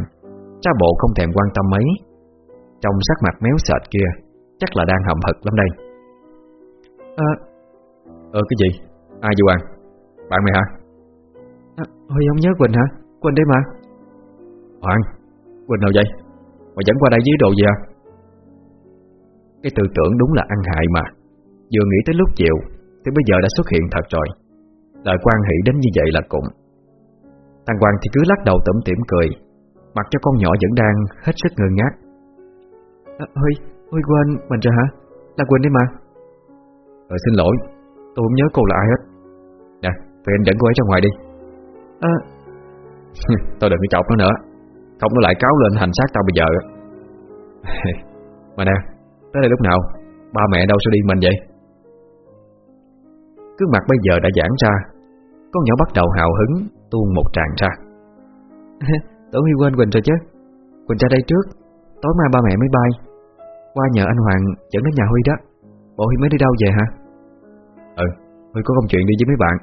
Cha bộ không thèm quan tâm mấy. Trong sắc mặt méo sệt kia Chắc là đang hậm hực lắm đây. À Ờ cái gì? Ai vậy Hoàng? Bạn mày hả? Ờ, à, Hồi không nhớ Quỳnh hả? Quỳnh đây mà. Hoàng Quỳnh nào vậy? Mày dẫn qua đây dưới đồ gì à? Cái tư tưởng đúng là ăn hại mà. Vừa nghĩ tới lúc chiều Thì bây giờ đã xuất hiện thật rồi. Lời quan hỷ đến như vậy là cũng. Thằng Hoàng thì cứ lắc đầu tẩm tỉm cười. Mặc cho con nhỏ vẫn đang hết sức ngơ ngác. À, Huy, Huy quên mình rồi hả? Là Quỳnh đi mà. Ờ xin lỗi. Tôi không nhớ cô là ai hết. Nè, tụi em dẫn cô ấy ra ngoài đi. À. Tôi đừng có chọc nó nữa không, nó lại cáo lên hành xác tao bây giờ Mà nè, Tới đây lúc nào, Ba mẹ đâu sẽ đi mình vậy? Cứ mặt bây giờ đã giãn ra, Con nhỏ bắt đầu hào hứng Tuôn một tràng ra. Tưởng Huy quên Quỳnh rồi chứ. Quỳnh ra đây trước, Tối mai ba mẹ mới bay. Qua nhờ anh Hoàng dẫn đến nhà Huy đó. Bộ Huy mới đi đâu về hả? Ừ Huy có công chuyện đi với mấy bạn.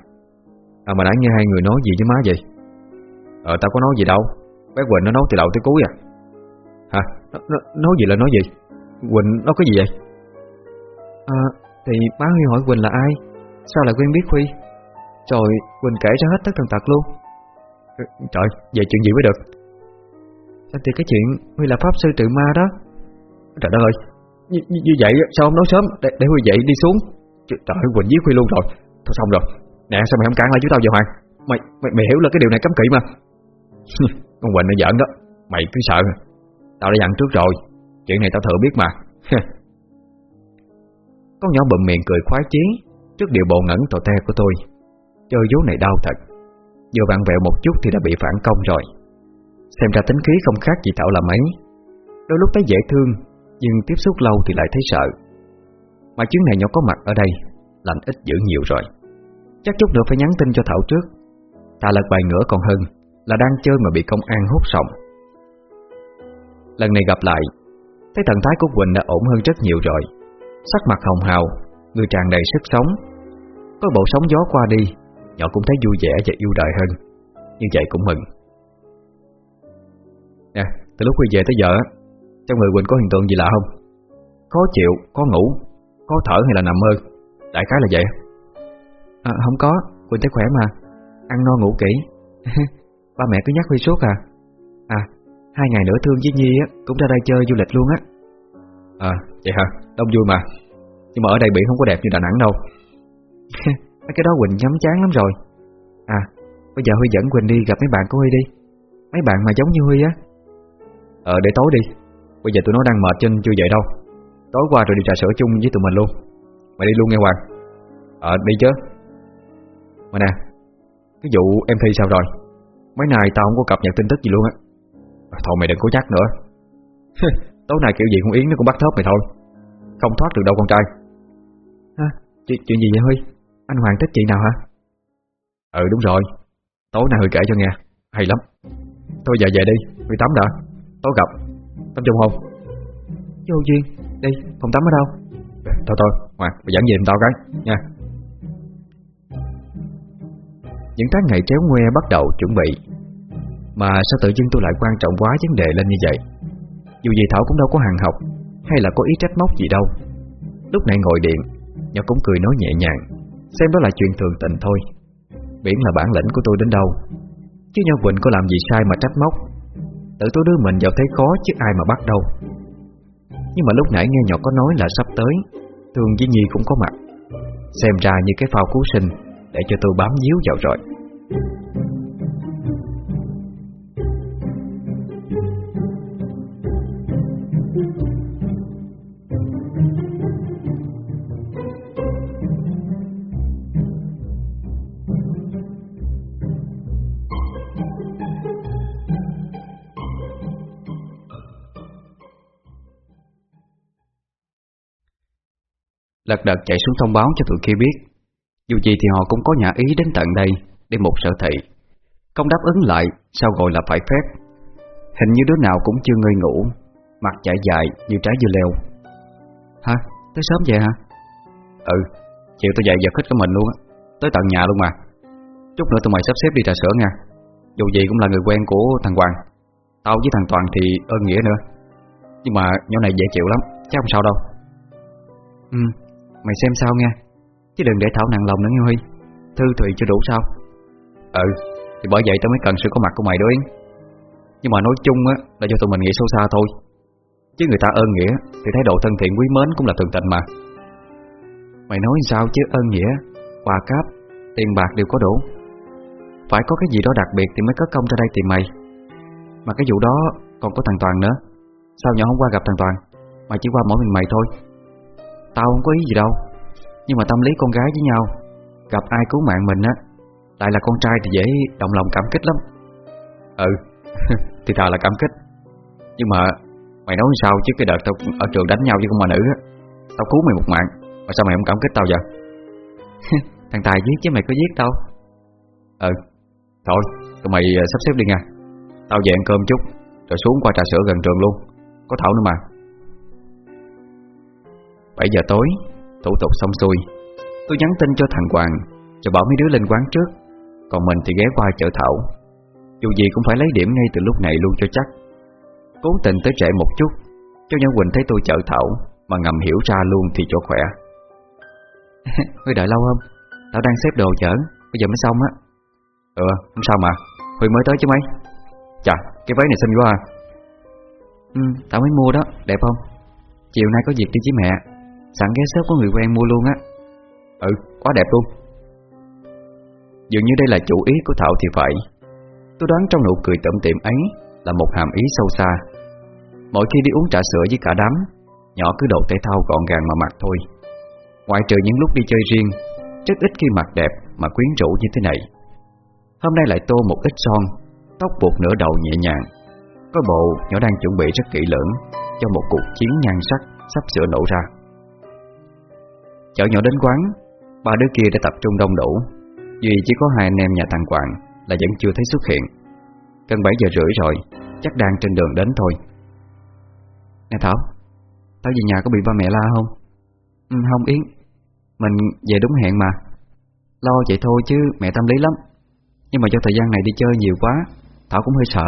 À mà đã nghe hai người nói gì với má vậy? Ờ tao có nói gì đâu. Bé Quỳnh nó nói từ đầu tới cuối à? Hả? Nó, nó, Nói gì là nói gì? Quỳnh nó có gì vậy? À thì má Huy hỏi Quỳnh là ai? Sao lại quen biết Huy? Rồi Quỳnh kể ra hết tất tần tật luôn. Ừ, Trời Về chuyện gì mới được? Thì cái chuyện Huy là pháp sư tự ma đó. Trời đất ơi Như, như vậy sao không nói sớm? Để, để Huy dậy đi xuống. Trời ơi Quỳnh giết Huy luôn rồi. Thôi xong rồi. Nè sao mày không cản lại chúng tao vậy Hoàng Mày, mày, mày hiểu là cái điều này cấm kỵ mà Con Quỳnh nó giỡn đó. Mày cứ sợ. Tao đã dặn trước rồi. Chuyện này tao thừa biết mà. Con nhỏ bụm miệng cười khoái chí Trước điều bộ ngẩn tò te của tôi. Chơi vố này đau thật. Vừa vặn vẹo một chút thì đã bị phản công rồi. Xem ra tính khí không khác gì Thảo là mấy. Đôi lúc thấy dễ thương, Nhưng tiếp xúc lâu thì lại thấy sợ. Mà chuyến này nhỏ có mặt ở đây lạnh ít dữ nhiều rồi. Chắc chút nữa phải nhắn tin cho Thảo trước. Ta lật bài ngửa còn hơn. Là đang chơi mà bị công an hút sọng. Lần này gặp lại Thấy thần thái của Quỳnh đã ổn hơn rất nhiều rồi. Sắc mặt hồng hào Người tràn đầy sức sống. Có bộ sóng gió qua đi Nhỏ cũng thấy vui vẻ và yêu đời hơn. Như vậy cũng mừng. Nè, từ lúc Huy về tới giờ Trong người Quỳnh có hiện tượng gì lạ không? Khó chịu, có ngủ Khó thở hay là nằm mơ? Đại khái là vậy. À không có, Quỳnh thấy khỏe mà Ăn no ngủ kỹ. Ba mẹ cứ nhắc Huy suốt à? À, hai ngày nữa Thương với Nhi á cũng ra đây chơi du lịch luôn á. À, vậy hả? Đông vui mà. Nhưng mà ở đây biển không có đẹp như Đà Nẵng đâu. Mấy cái đó Quỳnh nhắm chán lắm rồi. À, bây giờ Huy dẫn Quỳnh đi gặp mấy bạn của Huy đi. Mấy bạn mà giống như Huy á. Ờ, để tối đi. Bây giờ tụi nó đang mệt trên chưa dậy đâu. Tối qua rồi đi trà sữa chung với tụi mình luôn. Mày đi luôn nghe Hoàng. Ờ, đi chứ. Mà nè Cái vụ em thi sao rồi Mấy nay tao không có cập nhật tin tức gì luôn á. Thôi mày đừng cố chắc nữa. Tối nay kiểu gì con Yến nó cũng bắt thớp mày thôi. Không thoát được đâu con trai. À, chuyện, chuyện gì vậy Huy? Anh Hoàng thích chị nào hả? Ừ đúng rồi. Tối nay Huy kể cho nghe. Hay lắm. Thôi giờ về đi. Huy tắm đã. Tối gặp. Tắm chung không? Vô duyên. Đi. Phòng tắm ở đâu. Thôi thôi Hoàng Mày dẫn về tao cái. Nha những tháng ngày tréo ngoe bắt đầu chuẩn bị. Mà sao tự dưng tôi lại quan trọng quá vấn đề lên như vậy? Dù gì Thảo cũng đâu có hàng học, Hay là có ý trách móc gì đâu. Lúc này ngồi điện, Nhỏ cũng cười nói nhẹ nhàng, Xem đó là chuyện thường tình thôi. Biển là bản lĩnh của tôi đến đâu? Chứ Nho Quỳnh có làm gì sai mà trách móc? Tự tôi đưa mình vào thế khó chứ ai mà bắt đâu. Nhưng mà lúc nãy nghe nhỏ có nói là sắp tới, Thường với Nhi cũng có mặt. Xem ra như cái phao cứu sinh để cho tôi bám díu vào rồi. Lật đật chạy xuống thông báo cho tụi kia biết. Dù gì thì họ cũng có nhà ý đến tận đây Để một sở thị. Không đáp ứng lại, Sao gọi là phải phép? Hình như đứa nào cũng chưa ngơi ngủ, Mặt chạy dài như trái dưa leo. Hả? Tới sớm vậy hả? Ừ Chiều tôi dậy giật hết của mình luôn á. Tới tận nhà luôn mà. Chút nữa tụi mày sắp xếp đi trà sữa nha. Dù gì cũng là người quen của thằng Hoàng. Tao với thằng Toàn thì ơn nghĩa nữa. Nhưng mà nhỏ này dễ chịu lắm, Chắc không sao đâu. Ừ Mày xem sao nha. Chứ đừng để Thảo nặng lòng nữa nghe Huy. Thư thụy chưa đủ sao? Ừ Thì bởi vậy tao mới cần sự có mặt của mày đó, Yến. Nhưng mà nói chung á, Là do tụi mình nghĩ sâu xa thôi. Chứ người ta ơn nghĩa, Thì thái độ thân thiện quý mến cũng là thường tình mà. Mày nói sao chứ ơn nghĩa, Quà cáp, Tiền bạc đều có đủ. Phải có cái gì đó đặc biệt thì mới có công ra đây tìm mày. Mà cái vụ đó còn có thằng Toàn nữa. Sao nhỏ hôm qua gặp thằng Toàn, Mà chỉ qua mỗi mình mày thôi. Tao không có ý gì đâu. Nhưng mà tâm lý con gái với nhau, Gặp ai cứu mạng mình á, Lại là con trai thì dễ động lòng cảm kích lắm. Ừ Thì thà là cảm kích. Nhưng mà Mày nói sao chứ cái đợt tao ở trường đánh nhau với con ma nữ á, Tao cứu mày một mạng, Mà sao mày không cảm kích tao vậy? Thằng Tài giết chứ mày có giết tao. Ừ Thôi, tụi mày ờ, sắp xếp đi nha. Tao về ăn cơm chút, Rồi xuống qua trà sữa gần trường luôn. Có Thảo nữa mà. 7 giờ tối. Thủ tục xong xuôi. Tôi nhắn tin cho thằng Hoàng Cho bảo mấy đứa lên quán trước. Còn mình thì ghé qua chợ Thảo. Dù gì cũng phải lấy điểm ngay từ lúc này luôn cho chắc. Cố tình tới trễ một chút, Cho Nhân Quỳnh thấy tôi chợ Thảo, Mà ngầm hiểu ra luôn thì cho khỏe. Huy đợi lâu không? Tao đang xếp đồ chở, Bây giờ mới xong á. Ừ không sao mà. Huy mới tới chứ mấy. Chà, cái váy này xinh quá à. Ừ tao mới mua đó, Đẹp không? Chiều nay có việc đi với mẹ. Sẵn ghé shop có người quen mua luôn á. Ừ quá đẹp luôn. Dường như đây là chủ ý của Thảo thì phải. Tôi đoán trong nụ cười tẩm tiệm ấy Là một hàm ý sâu xa. Mỗi khi đi uống trà sữa với cả đám, Nhỏ cứ đồ thể thao gọn gàng mà mặc thôi. Ngoại trừ những lúc đi chơi riêng, Rất ít khi mặc đẹp mà quyến rũ như thế này. Hôm nay lại tô một ít son, Tóc buộc nửa đầu nhẹ nhàng. Có bộ nhỏ đang chuẩn bị rất kỹ lưỡng Cho một cuộc chiến nhan sắc Sắp sửa nổ ra. Chở nhỏ đến quán Ba đứa kia đã tập trung đông đủ. Duy chỉ có hai anh em nhà thằng Quảng Là vẫn chưa thấy xuất hiện. Gần 7 giờ rưỡi rồi Chắc đang trên đường đến thôi. Nè Thảo Tao về nhà có bị ba mẹ la không? Ừ, không Yến. Mình về đúng hẹn mà. Lo vậy thôi chứ mẹ tâm lý lắm. Nhưng mà do thời gian này đi chơi nhiều quá Thảo cũng hơi sợ.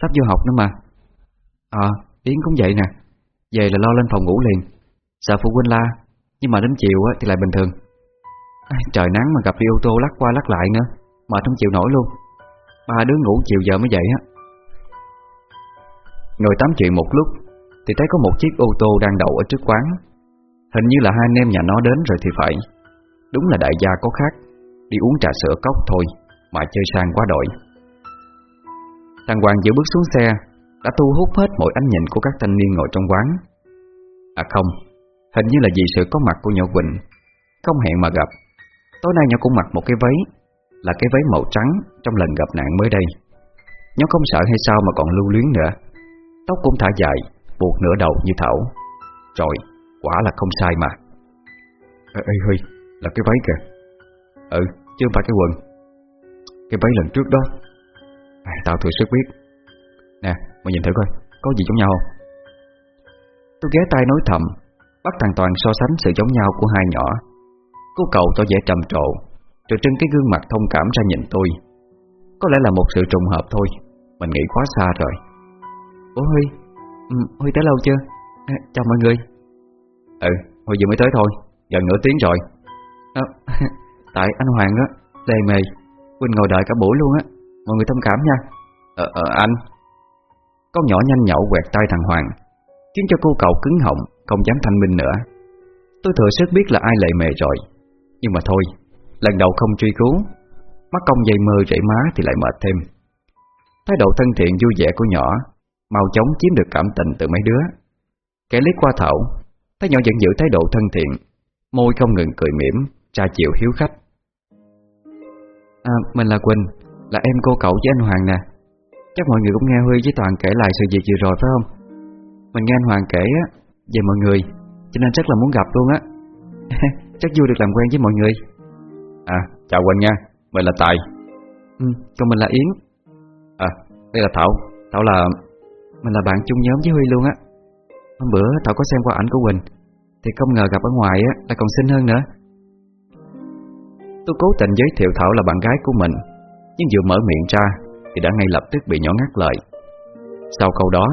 Sắp vô học nữa mà. Ờ, Yến cũng vậy nè. Về là lo lên phòng ngủ liền. Sợ phụ huynh la. Nhưng mà đến chiều thì lại bình thường. Trời nắng mà gặp đi ô tô lắc qua lắc lại nữa Mà không chịu nổi luôn. Ba đứa ngủ chiều giờ mới dậy á. Ngồi tám chuyện một lúc, Thì thấy có một chiếc ô tô đang đậu ở trước quán. Hình như là hai anh em nhà nó đến rồi thì phải. Đúng là đại gia có khác, Đi uống trà sữa cốc thôi, Mà chơi sang quá đội Thằng Hoàng vừa bước xuống xe, Đã thu hút hết mọi ánh nhìn của các thanh niên ngồi trong quán. À không Hình như là vì sự có mặt của nhỏ Quỳnh. Không hẹn mà gặp. Tối nay nhỏ cũng mặc một cái váy Là cái váy màu trắng trong lần gặp nạn mới đây. Nó không sợ hay sao mà còn lưu luyến nữa. Tóc cũng thả dài Buộc nửa đầu như Thảo. Rồi quả là không sai mà. Ê, ê Huy Là cái váy kìa. Ừ chứ không phải cái quần. Cái váy lần trước đó. À, Tao thừa sức biết. Nè mày nhìn thử coi Có gì giống nhau không? Tôi ghé tay nói thầm Bắt thằng Toàn so sánh sự giống nhau của hai nhỏ. Cô cậu tỏ vẻ trầm trồ Rồi trưng cái gương mặt thông cảm ra nhìn tôi. Có lẽ là một sự trùng hợp thôi Mình nghĩ quá xa rồi. Ủa Huy ừ, Huy tới lâu chưa? À, Chào mọi người. Ừ Huy vừa mới tới thôi Gần nửa tiếng rồi. À, Tại anh Hoàng á Lề mề Quỳnh ngồi đợi cả buổi luôn á Mọi người thông cảm nha. Ờ, ờ anh. Con nhỏ nhanh nhậu quẹt tay thằng Hoàng Khiến cho cô cậu cứng họng không dám thanh minh nữa. Tôi thừa sức biết là ai lệ mề rồi. Nhưng mà thôi, Lần đầu không truy cứu, Mắt công dây mơ rễ má thì lại mệt thêm. Thái độ thân thiện vui vẻ của nhỏ, Mau chóng chiếm được cảm tình từ mấy đứa. Kẻ liếc qua Thảo, Thấy nhỏ vẫn giữ thái độ thân thiện, Môi không ngừng cười mỉm, Tra chịu hiếu khách. À mình là Quỳnh, Là em cô cậu với anh Hoàng nè. Chắc mọi người cũng nghe Huy với Toàn kể lại sự việc vừa rồi phải không? Mình nghe anh Hoàng kể á về mọi người. Cho nên rất là muốn gặp luôn á. Chắc vui được làm quen với mọi người. À chào Quỳnh nha. Mình là Tài. Ừ còn mình là Yến. À đây là Thảo. Thảo là Mình là bạn chung nhóm với Huy luôn á. Hôm bữa Thảo có xem qua ảnh của Quỳnh Thì không ngờ gặp ở ngoài á là còn xinh hơn nữa. Tôi cố tình giới thiệu Thảo là bạn gái của mình Nhưng vừa mở miệng ra Thì đã ngay lập tức bị nhỏ ngắt lời. Sau câu đó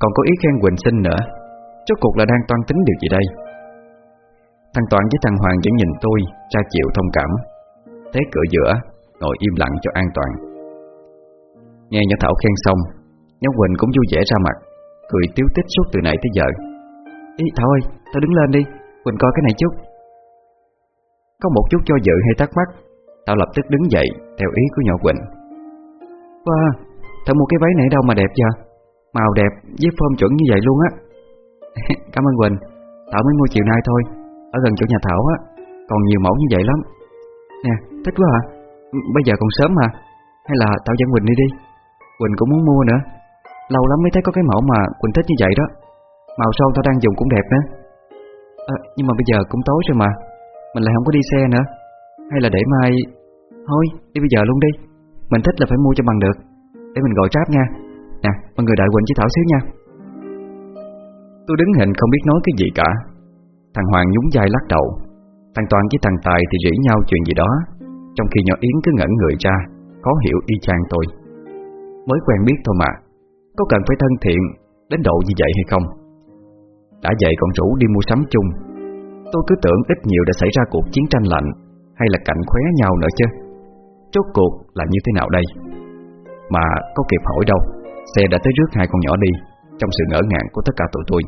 Còn có ý khen Quỳnh Sinh nữa Rốt cuộc là đang toan tính điều gì đây? Thằng Toàn với thằng Hoàng vẫn nhìn tôi Ra chịu thông cảm. Thế cửa giữa Ngồi im lặng cho an toàn. Nghe nhỏ Thảo khen xong Nhóc Quỳnh cũng vui vẻ ra mặt Cười tiếu tích suốt từ nãy tới giờ. Ý Thảo ơi, tao đứng lên đi Quỳnh coi cái này chút. Có một chút cho dự hay thắc mắc Tao lập tức đứng dậy Theo ý của nhỏ Quỳnh. Wow, Thảo mua cái váy này đâu mà đẹp vậy? Màu đẹp với form chuẩn như vậy luôn á. Cảm ơn Quỳnh. Thảo mới mua chiều nay thôi. Ở gần chỗ nhà Thảo á. Còn nhiều mẫu như vậy lắm. Nè, thích quá hả Bây giờ còn sớm mà. Hay là Thảo dẫn Quỳnh đi đi. Quỳnh cũng muốn mua nữa. Lâu lắm mới thấy có cái mẫu mà Quỳnh thích như vậy đó. Màu son tao đang dùng cũng đẹp nữa. À, Nhưng mà bây giờ cũng tối rồi mà. Mình lại không có đi xe nữa. Hay là để mai Thôi đi bây giờ luôn đi. Mình thích là phải mua cho bằng được. Để mình gọi tráp nha. Nè mọi người đợi Quỳnh với Thảo xíu nha. Tôi đứng hình không biết nói cái gì cả. Thằng Hoàng nhún vai lắc đầu. Thằng Toàn với thằng Tài thì rỉ nhau chuyện gì đó, Trong khi nhỏ Yến cứ ngẩn người ra, Khó hiểu y chang tôi. Mới quen biết thôi mà, Có cần phải thân thiện Đến độ như vậy hay không? Đã vậy còn rủ đi mua sắm chung. Tôi cứ tưởng ít nhiều đã xảy ra cuộc chiến tranh lạnh Hay là cạnh khóe nhau nữa chứ. Chốt cuộc là như thế nào đây? Mà có kịp hỏi đâu, Xe đã tới rước hai con nhỏ đi, Trong sự ngỡ ngàng của tất cả tụi tôi.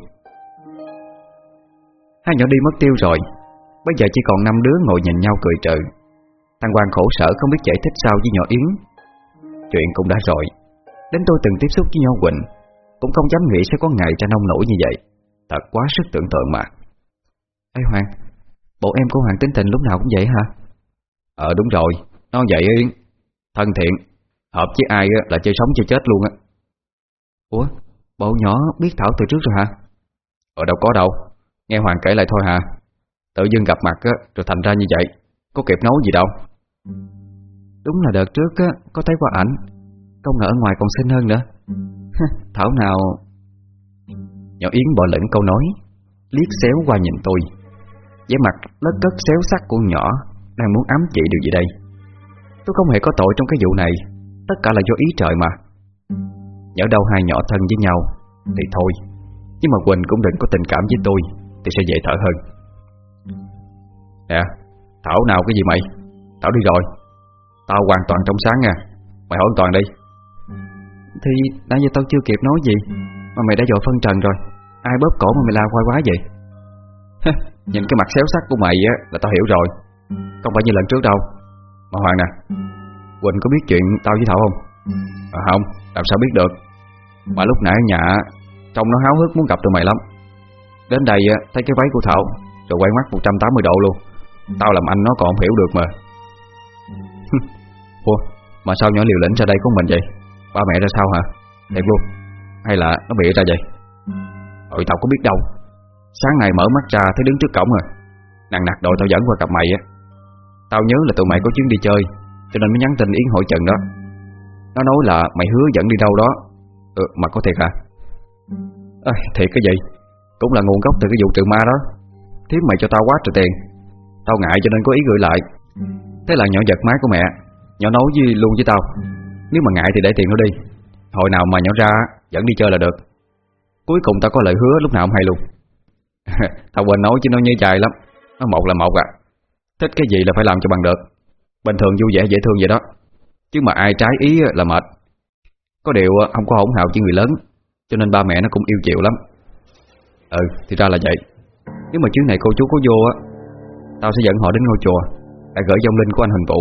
Hai nhỏ đi mất tiêu rồi. Bây giờ chỉ còn năm đứa ngồi nhìn nhau cười trừ. Thằng Hoàng khổ sở không biết giải thích sao với nhỏ Yến. Chuyện cũng đã rồi. Đến tôi từng tiếp xúc với Nho Quỳnh, Cũng không dám nghĩ sẽ có ngày ra nông nổi như vậy. Thật quá sức tưởng tượng mà. Ê Hoàng, Bộ em của Hoàng tính tình lúc nào cũng vậy hả? Ờ đúng rồi. Nó vậy Yến. Thân thiện. Hợp với ai là chơi sống chơi chết luôn á. Ủa, Bộ nhỏ biết Thảo từ trước rồi hả? Ờ đâu có đâu. Nghe Hoàng kể lại thôi hả? Tự dưng gặp mặt á, rồi thành ra như vậy. Có kịp nói gì đâu. Đúng là đợt trước á, có thấy qua ảnh. Không ngờ ở ngoài còn xinh hơn nữa. Thảo nào. Nhỏ Yến bỏ lẫn câu nói Liếc xéo qua nhìn tôi. Vẻ mặt lất cất xéo sắc của nhỏ Đang muốn ám chỉ điều gì đây? Tôi không hề có tội trong cái vụ này. Tất cả là do ý trời mà. Nhỡ đâu hai nhỏ thân với nhau Thì thôi. Nhưng mà Quỳnh cũng đừng có tình cảm với tôi Thì sẽ dễ thở hơn. Nè Thảo nào cái gì mày? Thảo đi rồi. Tao hoàn toàn trong sáng nha. Mày hỏi Toàn đi. Thì nãy giờ tao chưa kịp nói gì Mà mày đã dội phân trần rồi. Ai bóp cổ mà mày la quay quá vậy? Nhìn cái mặt xéo sắc của mày á Là tao hiểu rồi. Không phải như lần trước đâu. Mà Hoàng nè Quỳnh có biết chuyện tao với Thảo không? À, Không Làm sao biết được. Mà lúc nãy ở nhà Trông nó háo hức muốn gặp tụi mày lắm Đến đây thấy cái váy của Thảo Rồi quay mắt 180 độ luôn. Tao làm anh nó còn không hiểu được mà. Ủa Mà sao nhỏ liều lĩnh ra đây của mình vậy? Ba mẹ ra sao hả? Đẹp luôn. Hay là nó bị ra vậy? Ôi tao có biết đâu. Sáng nay mở mắt ra thấy đứng trước cổng rồi Nàng nạt đội tao dẫn qua cặp mày á. Tao nhớ là tụi mày có chuyến đi chơi Cho nên mới nhắn tin Yến hội trần đó. Nó nói là mày hứa dẫn đi đâu đó. Ừ mà có thiệt hả? À, Thiệt cái gì? Cũng là nguồn gốc từ cái vụ trừ ma đó. Thiếp mày cho tao quá trời tiền. Tao ngại cho nên có ý gửi lại. Thế là nhỏ giật máy của mẹ, Nhỏ nói với luôn với tao. Nếu mà ngại thì để tiền nó đi. Hồi nào mà nhỏ ra dẫn đi chơi là được. Cuối cùng tao có lời hứa lúc nào không hay luôn. Tao quên nói chứ nó như dài lắm. Nó một là một à. Thích cái gì là phải làm cho bằng được. Bình thường vui vẻ, dễ thương vậy đó. Chứ mà ai trái ý là mệt. Có điều à, không có hỗn hào với người lớn, Cho nên ba mẹ nó cũng yêu chịu lắm. Ừ thì ra là vậy. Nếu mà chuyến này cô chú có vô á, Tao sẽ dẫn họ đến ngôi chùa Để gửi dòng linh của anh Huỳnh Vũ,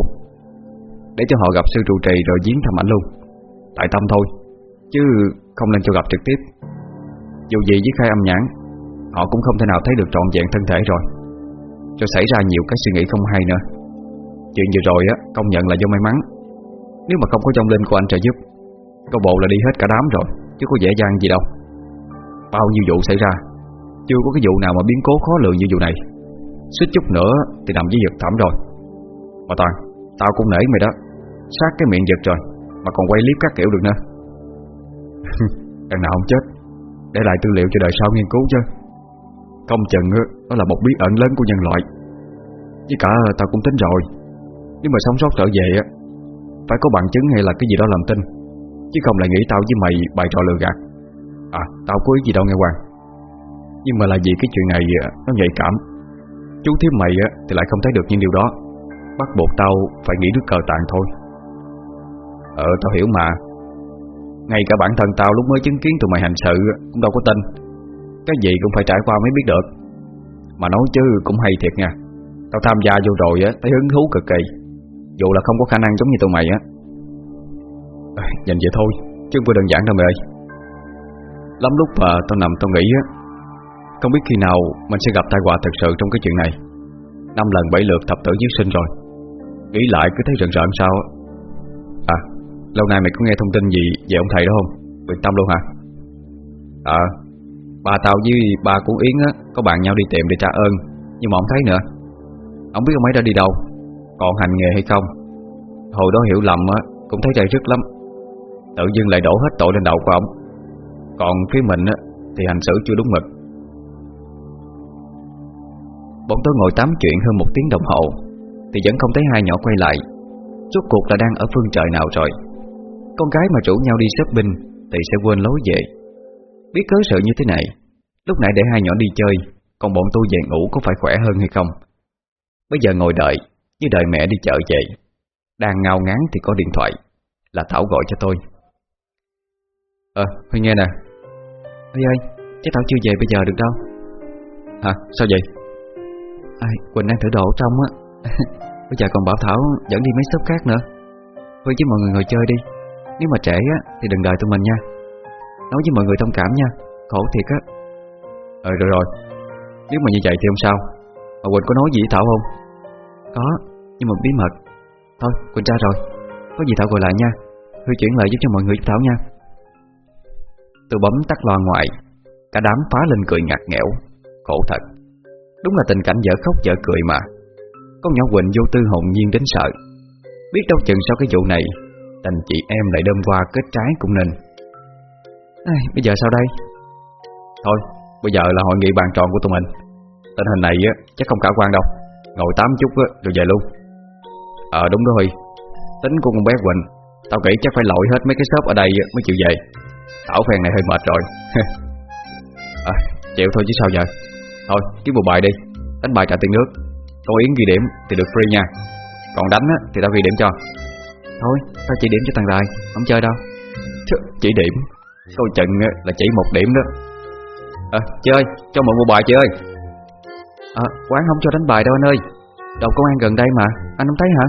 Để cho họ gặp sư trụ trì rồi giếng thăm ảnh luôn. Tại tâm thôi, Chứ không nên cho gặp trực tiếp. Dù gì với khai âm nhãn, Họ cũng không thể nào thấy được trọn vẹn thân thể rồi. Cho xảy ra nhiều cái suy nghĩ không hay nữa. Chuyện vừa rồi á, Công nhận là do may mắn. Nếu mà không có trong linh của anh trợ giúp Câu bộ là đi hết cả đám rồi, Chứ có dễ dàng gì đâu. Bao nhiêu vụ xảy ra chưa có cái vụ nào mà biến cố khó lường như vụ này. Suýt chút nữa thì nằm dưới giật thẳm rồi. Mà Toàn, Tao cũng nể mày đó. Sát cái miệng giật rồi, Mà còn quay clip các kiểu được nữa. Đằng nào không chết? Để lại tư liệu cho đời sau nghiên cứu chứ. Không chừng đó là một bí ẩn lớn của nhân loại. Với cả tao cũng tính rồi. Nếu mà sống sót trở về á, Phải có bằng chứng hay là cái gì đó làm tin. Chứ không lại nghĩ tao với mày bày trò lừa gạt. À tao có ý gì đâu nghe Hoàng. Nhưng mà là vì cái chuyện này à, nó nhạy cảm. Chú thiếu mày á thì lại không thấy được những điều đó. Bắt buộc tao phải nghĩ nước cờ tàn thôi. Ờ tao hiểu mà. Ngay cả bản thân tao lúc mới chứng kiến tụi mày hành sự à, Cũng đâu có tin. Cái gì cũng phải trải qua mới biết được. Mà nói chứ cũng hay thiệt nha. Tao tham gia vô rồi á Thấy hứng thú cực kỳ. Dù là không có khả năng giống như tụi mày á à, vậy thôi Chứ không đơn giản đâu mày ơi. Lắm lúc mà tao nằm tao nghĩ á không biết khi nào mình sẽ gặp tai họa thật sự trong cái chuyện này. Năm lần bảy lượt thập tử giết sinh rồi. Nghĩ lại cứ thấy rợn rợn sao? À Lâu nay mày có nghe thông tin gì về ông thầy đó không? Bình tâm luôn hả? À bà tao với bà của Yến á, Có bạn nhau đi tìm để trả ơn, Nhưng mà không thấy nữa. Không biết ông ấy đã đi đâu, Còn hành nghề hay không? Hồi đó hiểu lầm á, Cũng thấy đầy rứt lắm. Tự dưng lại đổ hết tội lên đầu của ông. Còn phía mình á, Thì hành xử chưa đúng mực. Bọn tôi ngồi tám chuyện hơn một tiếng đồng hồ Thì vẫn không thấy hai nhỏ quay lại. Suốt cuộc là đang ở phương trời nào rồi? Con gái mà rủ nhau đi shopping Thì sẽ quên lối về. Biết cớ sự như thế này Lúc nãy để hai nhỏ đi chơi Còn bọn tôi về ngủ có phải khỏe hơn hay không? Bây giờ ngồi đợi Như đợi mẹ đi chợ về. Đang ngao ngán thì có điện thoại Là Thảo gọi cho tôi. Ờ, Huy nghe nè. Huy ơi, chứ Thảo chưa về bây giờ được đâu. Hả, sao vậy? À, Quỳnh đang thử đồ trong á. Bây giờ còn bảo Thảo dẫn đi mấy shop khác nữa. Thôi với mọi người ngồi chơi đi. Nếu mà trễ á thì đừng đợi tụi mình nha. Nói với mọi người thông cảm nha. Khổ thiệt á. Ờ rồi rồi. Nếu mà như vậy thì không sao. Mà Quỳnh có nói gì với Thảo không? Có Nhưng mà bí mật. Thôi Quỳnh ra rồi. Có gì Thảo gọi lại nha. Huy chuyển lời giúp cho mọi người giúp Thảo nha. Tôi bấm tắt loa ngoài Cả đám phá lên cười ngặt nghẽo. Khổ thật. Đúng là tình cảnh dở khóc dở cười mà. Con nhỏ Quỳnh vô tư hồn nhiên đến sợ. Biết đâu chừng sau cái vụ này Tình chị em lại đâm qua kết trái cũng nên. À, Bây giờ sao đây? Thôi bây giờ là hội nghị bàn tròn của tụi mình. Tình hình này á, chắc không khả quan đâu. Ngồi tám chút á, rồi về luôn. Ờ đúng đó Huy Tính của con bé Quỳnh Tao nghĩ chắc phải lội hết mấy cái shop ở đây mới chịu về. Thảo phèn này hơi mệt rồi. À, Chịu thôi chứ sao giờ? Thôi kiếm một bài đi. Đánh bài trả tiền nước. Cô Yến ghi điểm thì được free nha. Còn đánh á, thì tao ghi điểm cho. Thôi tao chỉ điểm cho thằng Rai Không chơi đâu. Chứ, Chỉ điểm. Câu chừng là chỉ một điểm đó. À chơi cho mọi bộ bài chơi À quán không cho đánh bài đâu anh ơi. Đầu công an gần đây mà. Anh không thấy hả?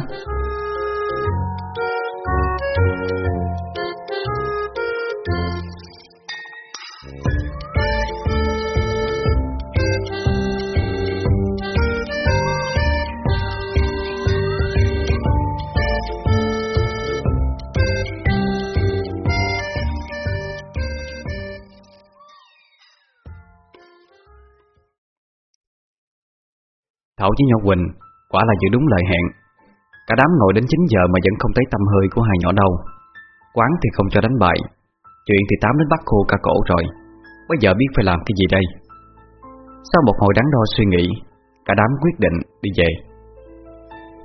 Thảo với Nho Quỳnh, Quả là giữ đúng lời hẹn. Cả đám ngồi đến 9 giờ mà vẫn không thấy tâm hơi của hai nhỏ đâu. Quán thì không cho đánh bài Chuyện thì tám đến bắt khô cả cổ rồi. Bây giờ biết phải làm cái gì đây? Sau một hồi đắn đo suy nghĩ, Cả đám quyết định đi về.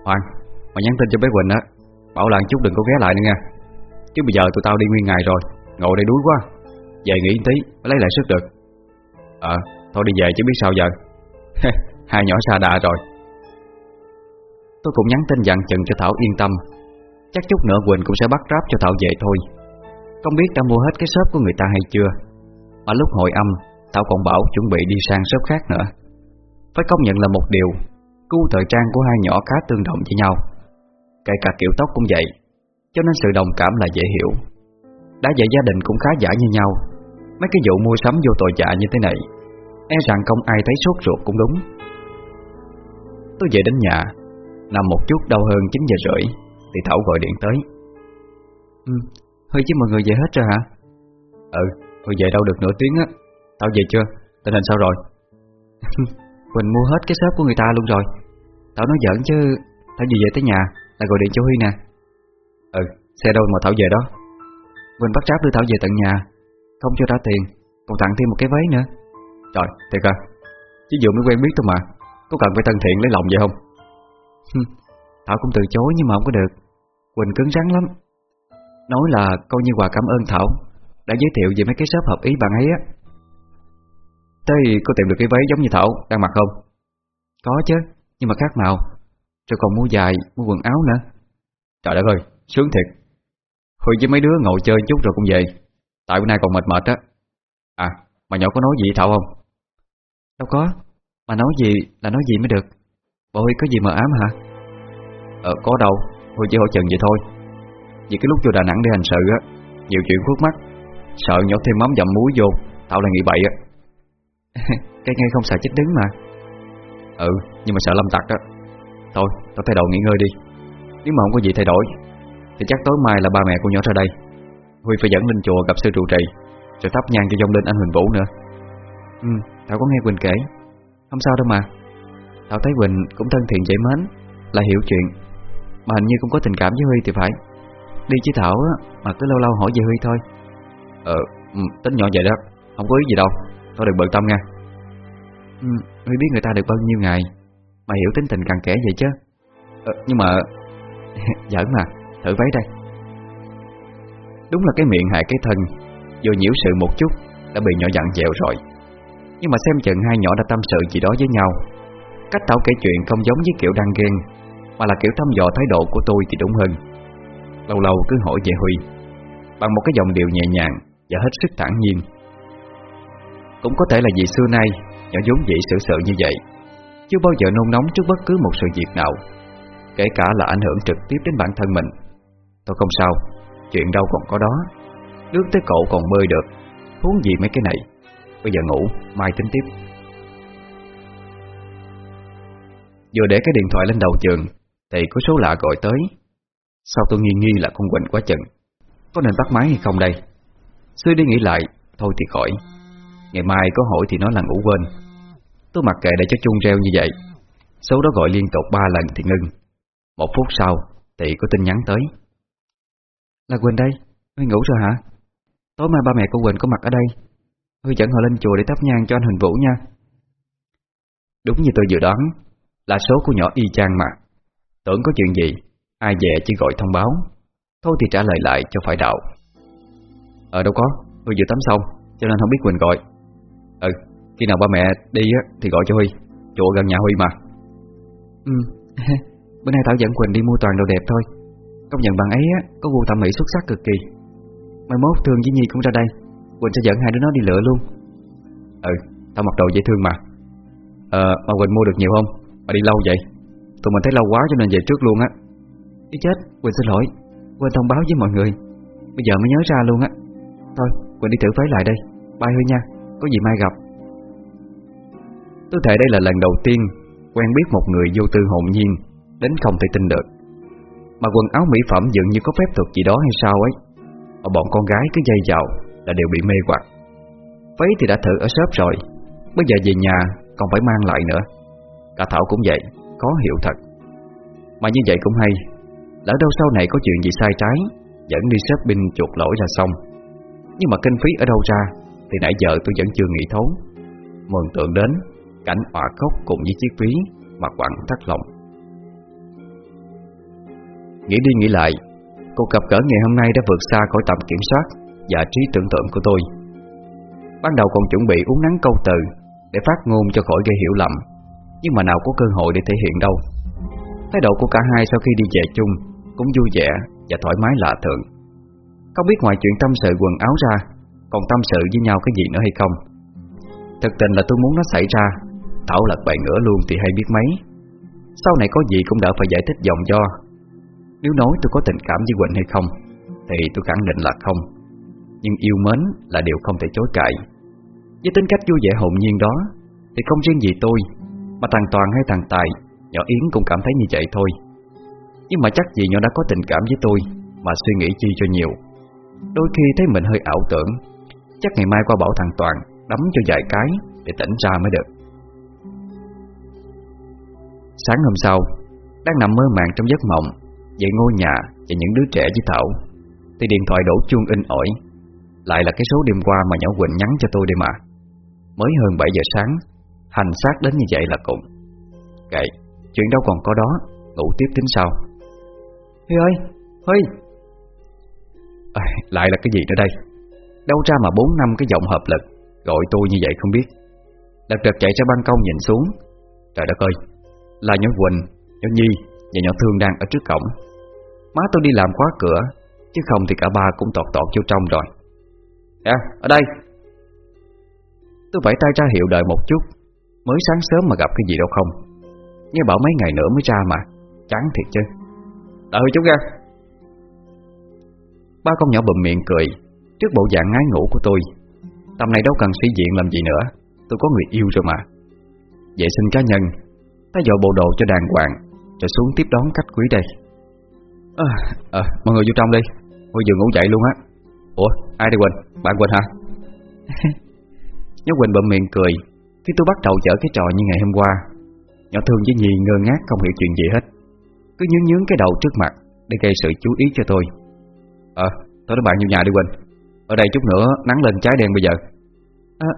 Hoàng Mà nhắn tin cho bé Quỳnh á. Bảo là chút đừng có ghé lại nữa nha. Chứ bây giờ tụi tao đi nguyên ngày rồi, Ngồi đây đuối quá. Về nghỉ tí, mới lấy lại sức được. Ờ thôi đi về chứ biết sao giờ. Hai nhỏ xa đà rồi. Tôi cũng nhắn tin dặn chừng cho Thảo yên tâm. Chắc chút nữa Quỳnh cũng sẽ bắt ráp cho Thảo về thôi. Không biết đã mua hết cái shop của người ta hay chưa. Mà lúc hội âm, Thảo còn bảo chuẩn bị đi sang shop khác nữa. Phải công nhận là một điều, gu thời trang của hai nhỏ khá tương đồng với nhau. Kể cả kiểu tóc cũng vậy, Cho nên sự đồng cảm là dễ hiểu. Đã vậy gia đình cũng khá giả như nhau. Mấy cái vụ mua sắm vô tội dạ như thế này E rằng không ai thấy sốt ruột cũng đúng. Tôi về đến nhà. Nằm một chút đau hơn 9 giờ rưỡi Thì Thảo gọi điện tới. Ừ, Huy chứ mọi người về hết rồi hả? Ừ, Huy về đâu được nửa tiếng á. Tao về chưa? Tình hình sao rồi? Quỳnh mua hết cái shop của người ta luôn rồi. Tao nói giỡn chứ Tao vừa về tới nhà là gọi điện cho Huy nè. Ừ, xe đâu mà Thảo về đó? Quỳnh bắt tráp đưa Thảo về tận nhà Không cho trả tiền Còn tặng thêm một cái váy nữa. Trời, thiệt à. Chứ vừa mới quen biết thôi mà có cần phải thân thiện lấy lòng vậy không? Thảo cũng từ chối nhưng mà không có được. Quỳnh cứng rắn lắm. Nói là coi như quà cảm ơn Thảo Đã giới thiệu về mấy cái shop hợp ý bạn ấy á. Thế có tìm được cái váy giống như Thảo đang mặc không? Có chứ, nhưng mà khác màu. Rồi còn mua dài, mua quần áo nữa. Trời đất ơi, sướng thiệt. Huy với mấy đứa ngồi chơi chút rồi cũng về. Tại bữa nay còn mệt mệt á. À, mà nhỏ có nói gì Thảo không? Đâu có, mà nói gì là nói gì mới được? Bộ Huy có gì mờ ám hả? Ờ, có đâu, Huy chỉ hỏi chừng vậy thôi. Vì cái lúc vô Đà Nẵng để hành sự á Nhiều chuyện khuất mắt. Sợ nhỏ thêm mắm dặm muối vô tạo là nghĩ bậy á. Cái nghe không sợ chết đứng mà. Ừ, nhưng mà sợ lâm tặc á. Thôi, tao thay đồ nghỉ ngơi đi. Nếu mà không có gì thay đổi Thì chắc tối mai là ba mẹ của nhỏ ra đây. Huy phải dẫn lên chùa gặp sư trụ trì Rồi thắp nhang cho dông lên anh Huỳnh Vũ nữa. Ừ, Thảo có nghe Quỳnh kể. Không sao đâu mà. Thảo thấy Quỳnh cũng thân thiện dễ mến Là hiểu chuyện. Mà hình như cũng có tình cảm với Huy thì phải. Đi với Thảo á, mà cứ lâu lâu hỏi về Huy thôi. Ờ, ừ, tính nhỏ vậy đó. Không có ý gì đâu. Thôi đừng bận tâm nha. Ừ, Huy biết người ta được bao nhiêu ngày Mà hiểu tính tình càng kẽ vậy chứ. Ờ, Nhưng mà Giỡn mà, thử váy đây. Đúng là cái miệng hại cái thân Vừa nhiễu sự một chút Đã bị nhỏ dặn dẹo rồi. Nhưng mà xem chừng hai nhỏ đã tâm sự gì đó với nhau. Cách Thảo kể chuyện không giống với kiểu đang ghen, Mà là kiểu thăm dò thái độ của tôi thì đúng hơn. Lâu lâu cứ hỏi về Huy, Bằng một cái giọng điệu nhẹ nhàng Và hết sức thản nhiên. Cũng có thể là vì xưa nay, Nhỏ vốn dĩ sự sự như vậy Chưa bao giờ nôn nóng trước bất cứ một sự việc nào, Kể cả là ảnh hưởng trực tiếp đến bản thân mình. Tôi không sao, Chuyện đâu còn có đó. Nước tới cổ còn bơi được, Huống gì mấy cái này. Bây giờ ngủ, mai tính tiếp. Vừa để cái điện thoại lên đầu giường Thì có số lạ gọi tới. Sao tôi nghi nghi là con Quỳnh quá chừng? Có nên bắt máy hay không đây? Suy đi nghĩ lại Thôi thì khỏi. Ngày mai có hỏi thì nó là ngủ quên. Tôi mặc kệ để cho chung reo như vậy. Số đó gọi liên tục 3 lần thì ngưng. Một phút sau Thì có tin nhắn tới. Là Quỳnh đây Huy ngủ rồi hả? Tối mai ba mẹ của Quỳnh có mặt ở đây. Ngươi dẫn họ lên chùa để thắp nhang cho anh Huỳnh Vũ nha. Đúng như tôi dự đoán Là số của nhỏ y chang mà. Tưởng có chuyện gì Ai về chỉ gọi thông báo. Thôi thì trả lời lại cho phải đạo. Ờ đâu có Huy vừa tắm xong Cho nên không biết Quỳnh gọi. Ừ Khi nào ba mẹ đi á thì gọi cho Huy. Chùa gần nhà Huy mà. Ừ Bữa nay Thảo dẫn Quỳnh đi mua toàn đồ đẹp thôi. Công nhận bạn ấy á, có gu thẩm mỹ xuất sắc cực kỳ. Mai mốt thường với Nhi cũng ra đây. Quỳnh sẽ dẫn hai đứa nó đi lựa luôn. Ừ Tao mặc đồ dễ thương mà. Ờ mà Quỳnh mua được nhiều không? Mà đi lâu vậy? Tụi mình thấy lâu quá cho nên về trước luôn á. Ý chết, Quỳnh xin lỗi. Quên thông báo với mọi người. Bây giờ mới nhớ ra luôn á. Thôi, Quỳnh đi thử váy lại đây. Bye Huy nha. Có gì mai gặp. Tôi thể đây là lần đầu tiên Quen biết một người vô tư hồn nhiên Đến không thể tin được. Mà quần áo mỹ phẩm dường như có phép thuật gì đó hay sao ấy. Mà bọn con gái cứ dây vào là đều bị mê hoặc. Váy thì đã thử ở shop rồi, Bây giờ về nhà còn phải mang lại nữa. Cả Thảo cũng vậy Có hiểu thật. Mà như vậy cũng hay, Lỡ đâu sau này có chuyện gì sai trái Dẫn đi shopping chuột lỗi là xong. Nhưng mà kinh phí ở đâu ra, Thì nãy giờ tôi vẫn chưa nghĩ thấu. Mường tượng đến, Cảnh họa khóc cùng với chiếc ví Mà quặn thắt lòng. Nghĩ đi nghĩ lại, Cuộc gặp gỡ ngày hôm nay đã vượt xa khỏi tầm kiểm soát. Và trí tưởng tượng của tôi. Ban đầu còn chuẩn bị uống nắng câu từ Để phát ngôn cho khỏi gây hiểu lầm, Nhưng mà nào có cơ hội để thể hiện đâu. Thái độ của cả hai sau khi đi về chung Cũng vui vẻ và thoải mái lạ thường. Không biết ngoài chuyện tâm sự quần áo ra, Còn tâm sự với nhau cái gì nữa hay không? Thực tình là tôi muốn nó xảy ra, Thảo lật bậy nữa luôn thì hay biết mấy. Sau này có gì cũng đỡ phải giải thích dòng do. Nếu nói tôi có tình cảm với Quỳnh hay không, Thì tôi khẳng định là không. Nhưng yêu mến là điều không thể chối cãi. Với tính cách vui vẻ hồn nhiên đó, Thì không riêng gì tôi, Mà thằng Toàn hay thằng Tài, Nhỏ Yến cũng cảm thấy như vậy thôi. Nhưng mà chắc gì nhỏ đã có tình cảm với tôi, Mà suy nghĩ chi cho nhiều. Đôi khi thấy mình hơi ảo tưởng, Chắc ngày mai qua bảo thằng Toàn Đấm cho vài cái Để tỉnh ra mới được. Sáng hôm sau, Đang nằm mơ màng trong giấc mộng, Về ngôi nhà và những đứa trẻ với Thảo, Thì điện thoại đổ chuông in ỏi. Lại là cái số đêm qua mà nhỏ Quỳnh nhắn cho tôi đây mà Mới hơn 7 giờ sáng Hành xác đến như vậy là cùng. Kệ Chuyện đâu còn có đó Ngủ tiếp tính sau. Huy ơi Huy. À, Lại là cái gì nữa đây? Đâu ra mà 4 năm cái giọng hợp lực Gọi tôi như vậy không biết. Lật đật chạy ra ban công nhìn xuống. Trời đất ơi Là nhỏ Quỳnh, nhỏ Nhi và nhỏ Thương đang ở trước cổng. Má tôi đi làm khóa cửa Chứ không thì cả ba cũng tọt tọt vô trong rồi À ở đây. Tôi phải tay ra hiệu đợi một chút. Mới sáng sớm mà gặp cái gì đâu không. Nghe bảo mấy ngày nữa mới ra mà. Chán thiệt chứ. Đợi chút ra Ba con nhỏ bụm miệng cười Trước bộ dạng ngái ngủ của tôi. Tầm này đâu cần sĩ diện làm gì nữa. Tôi có người yêu rồi mà. Vệ sinh cá nhân Ta dọn bộ đồ cho đàng hoàng Rồi xuống tiếp đón khách quý đây. À, à, Mọi người vô trong đi. Tôi vừa ngủ dậy luôn á. Ủa ai đây Quỳnh? Bạn Quỳnh hả? Nhớ Quỳnh bậm miệng cười. Khi tôi bắt đầu chở cái trò như ngày hôm qua Nhỏ thương với Nhi ngơ ngác không hiểu chuyện gì hết. Cứ nhướng nhướng cái đầu trước mặt Để gây sự chú ý cho tôi. Ờ, tôi nói bạn vô nhà đi Quỳnh. Ở đây chút nữa nắng lên trái đen bây giờ. À,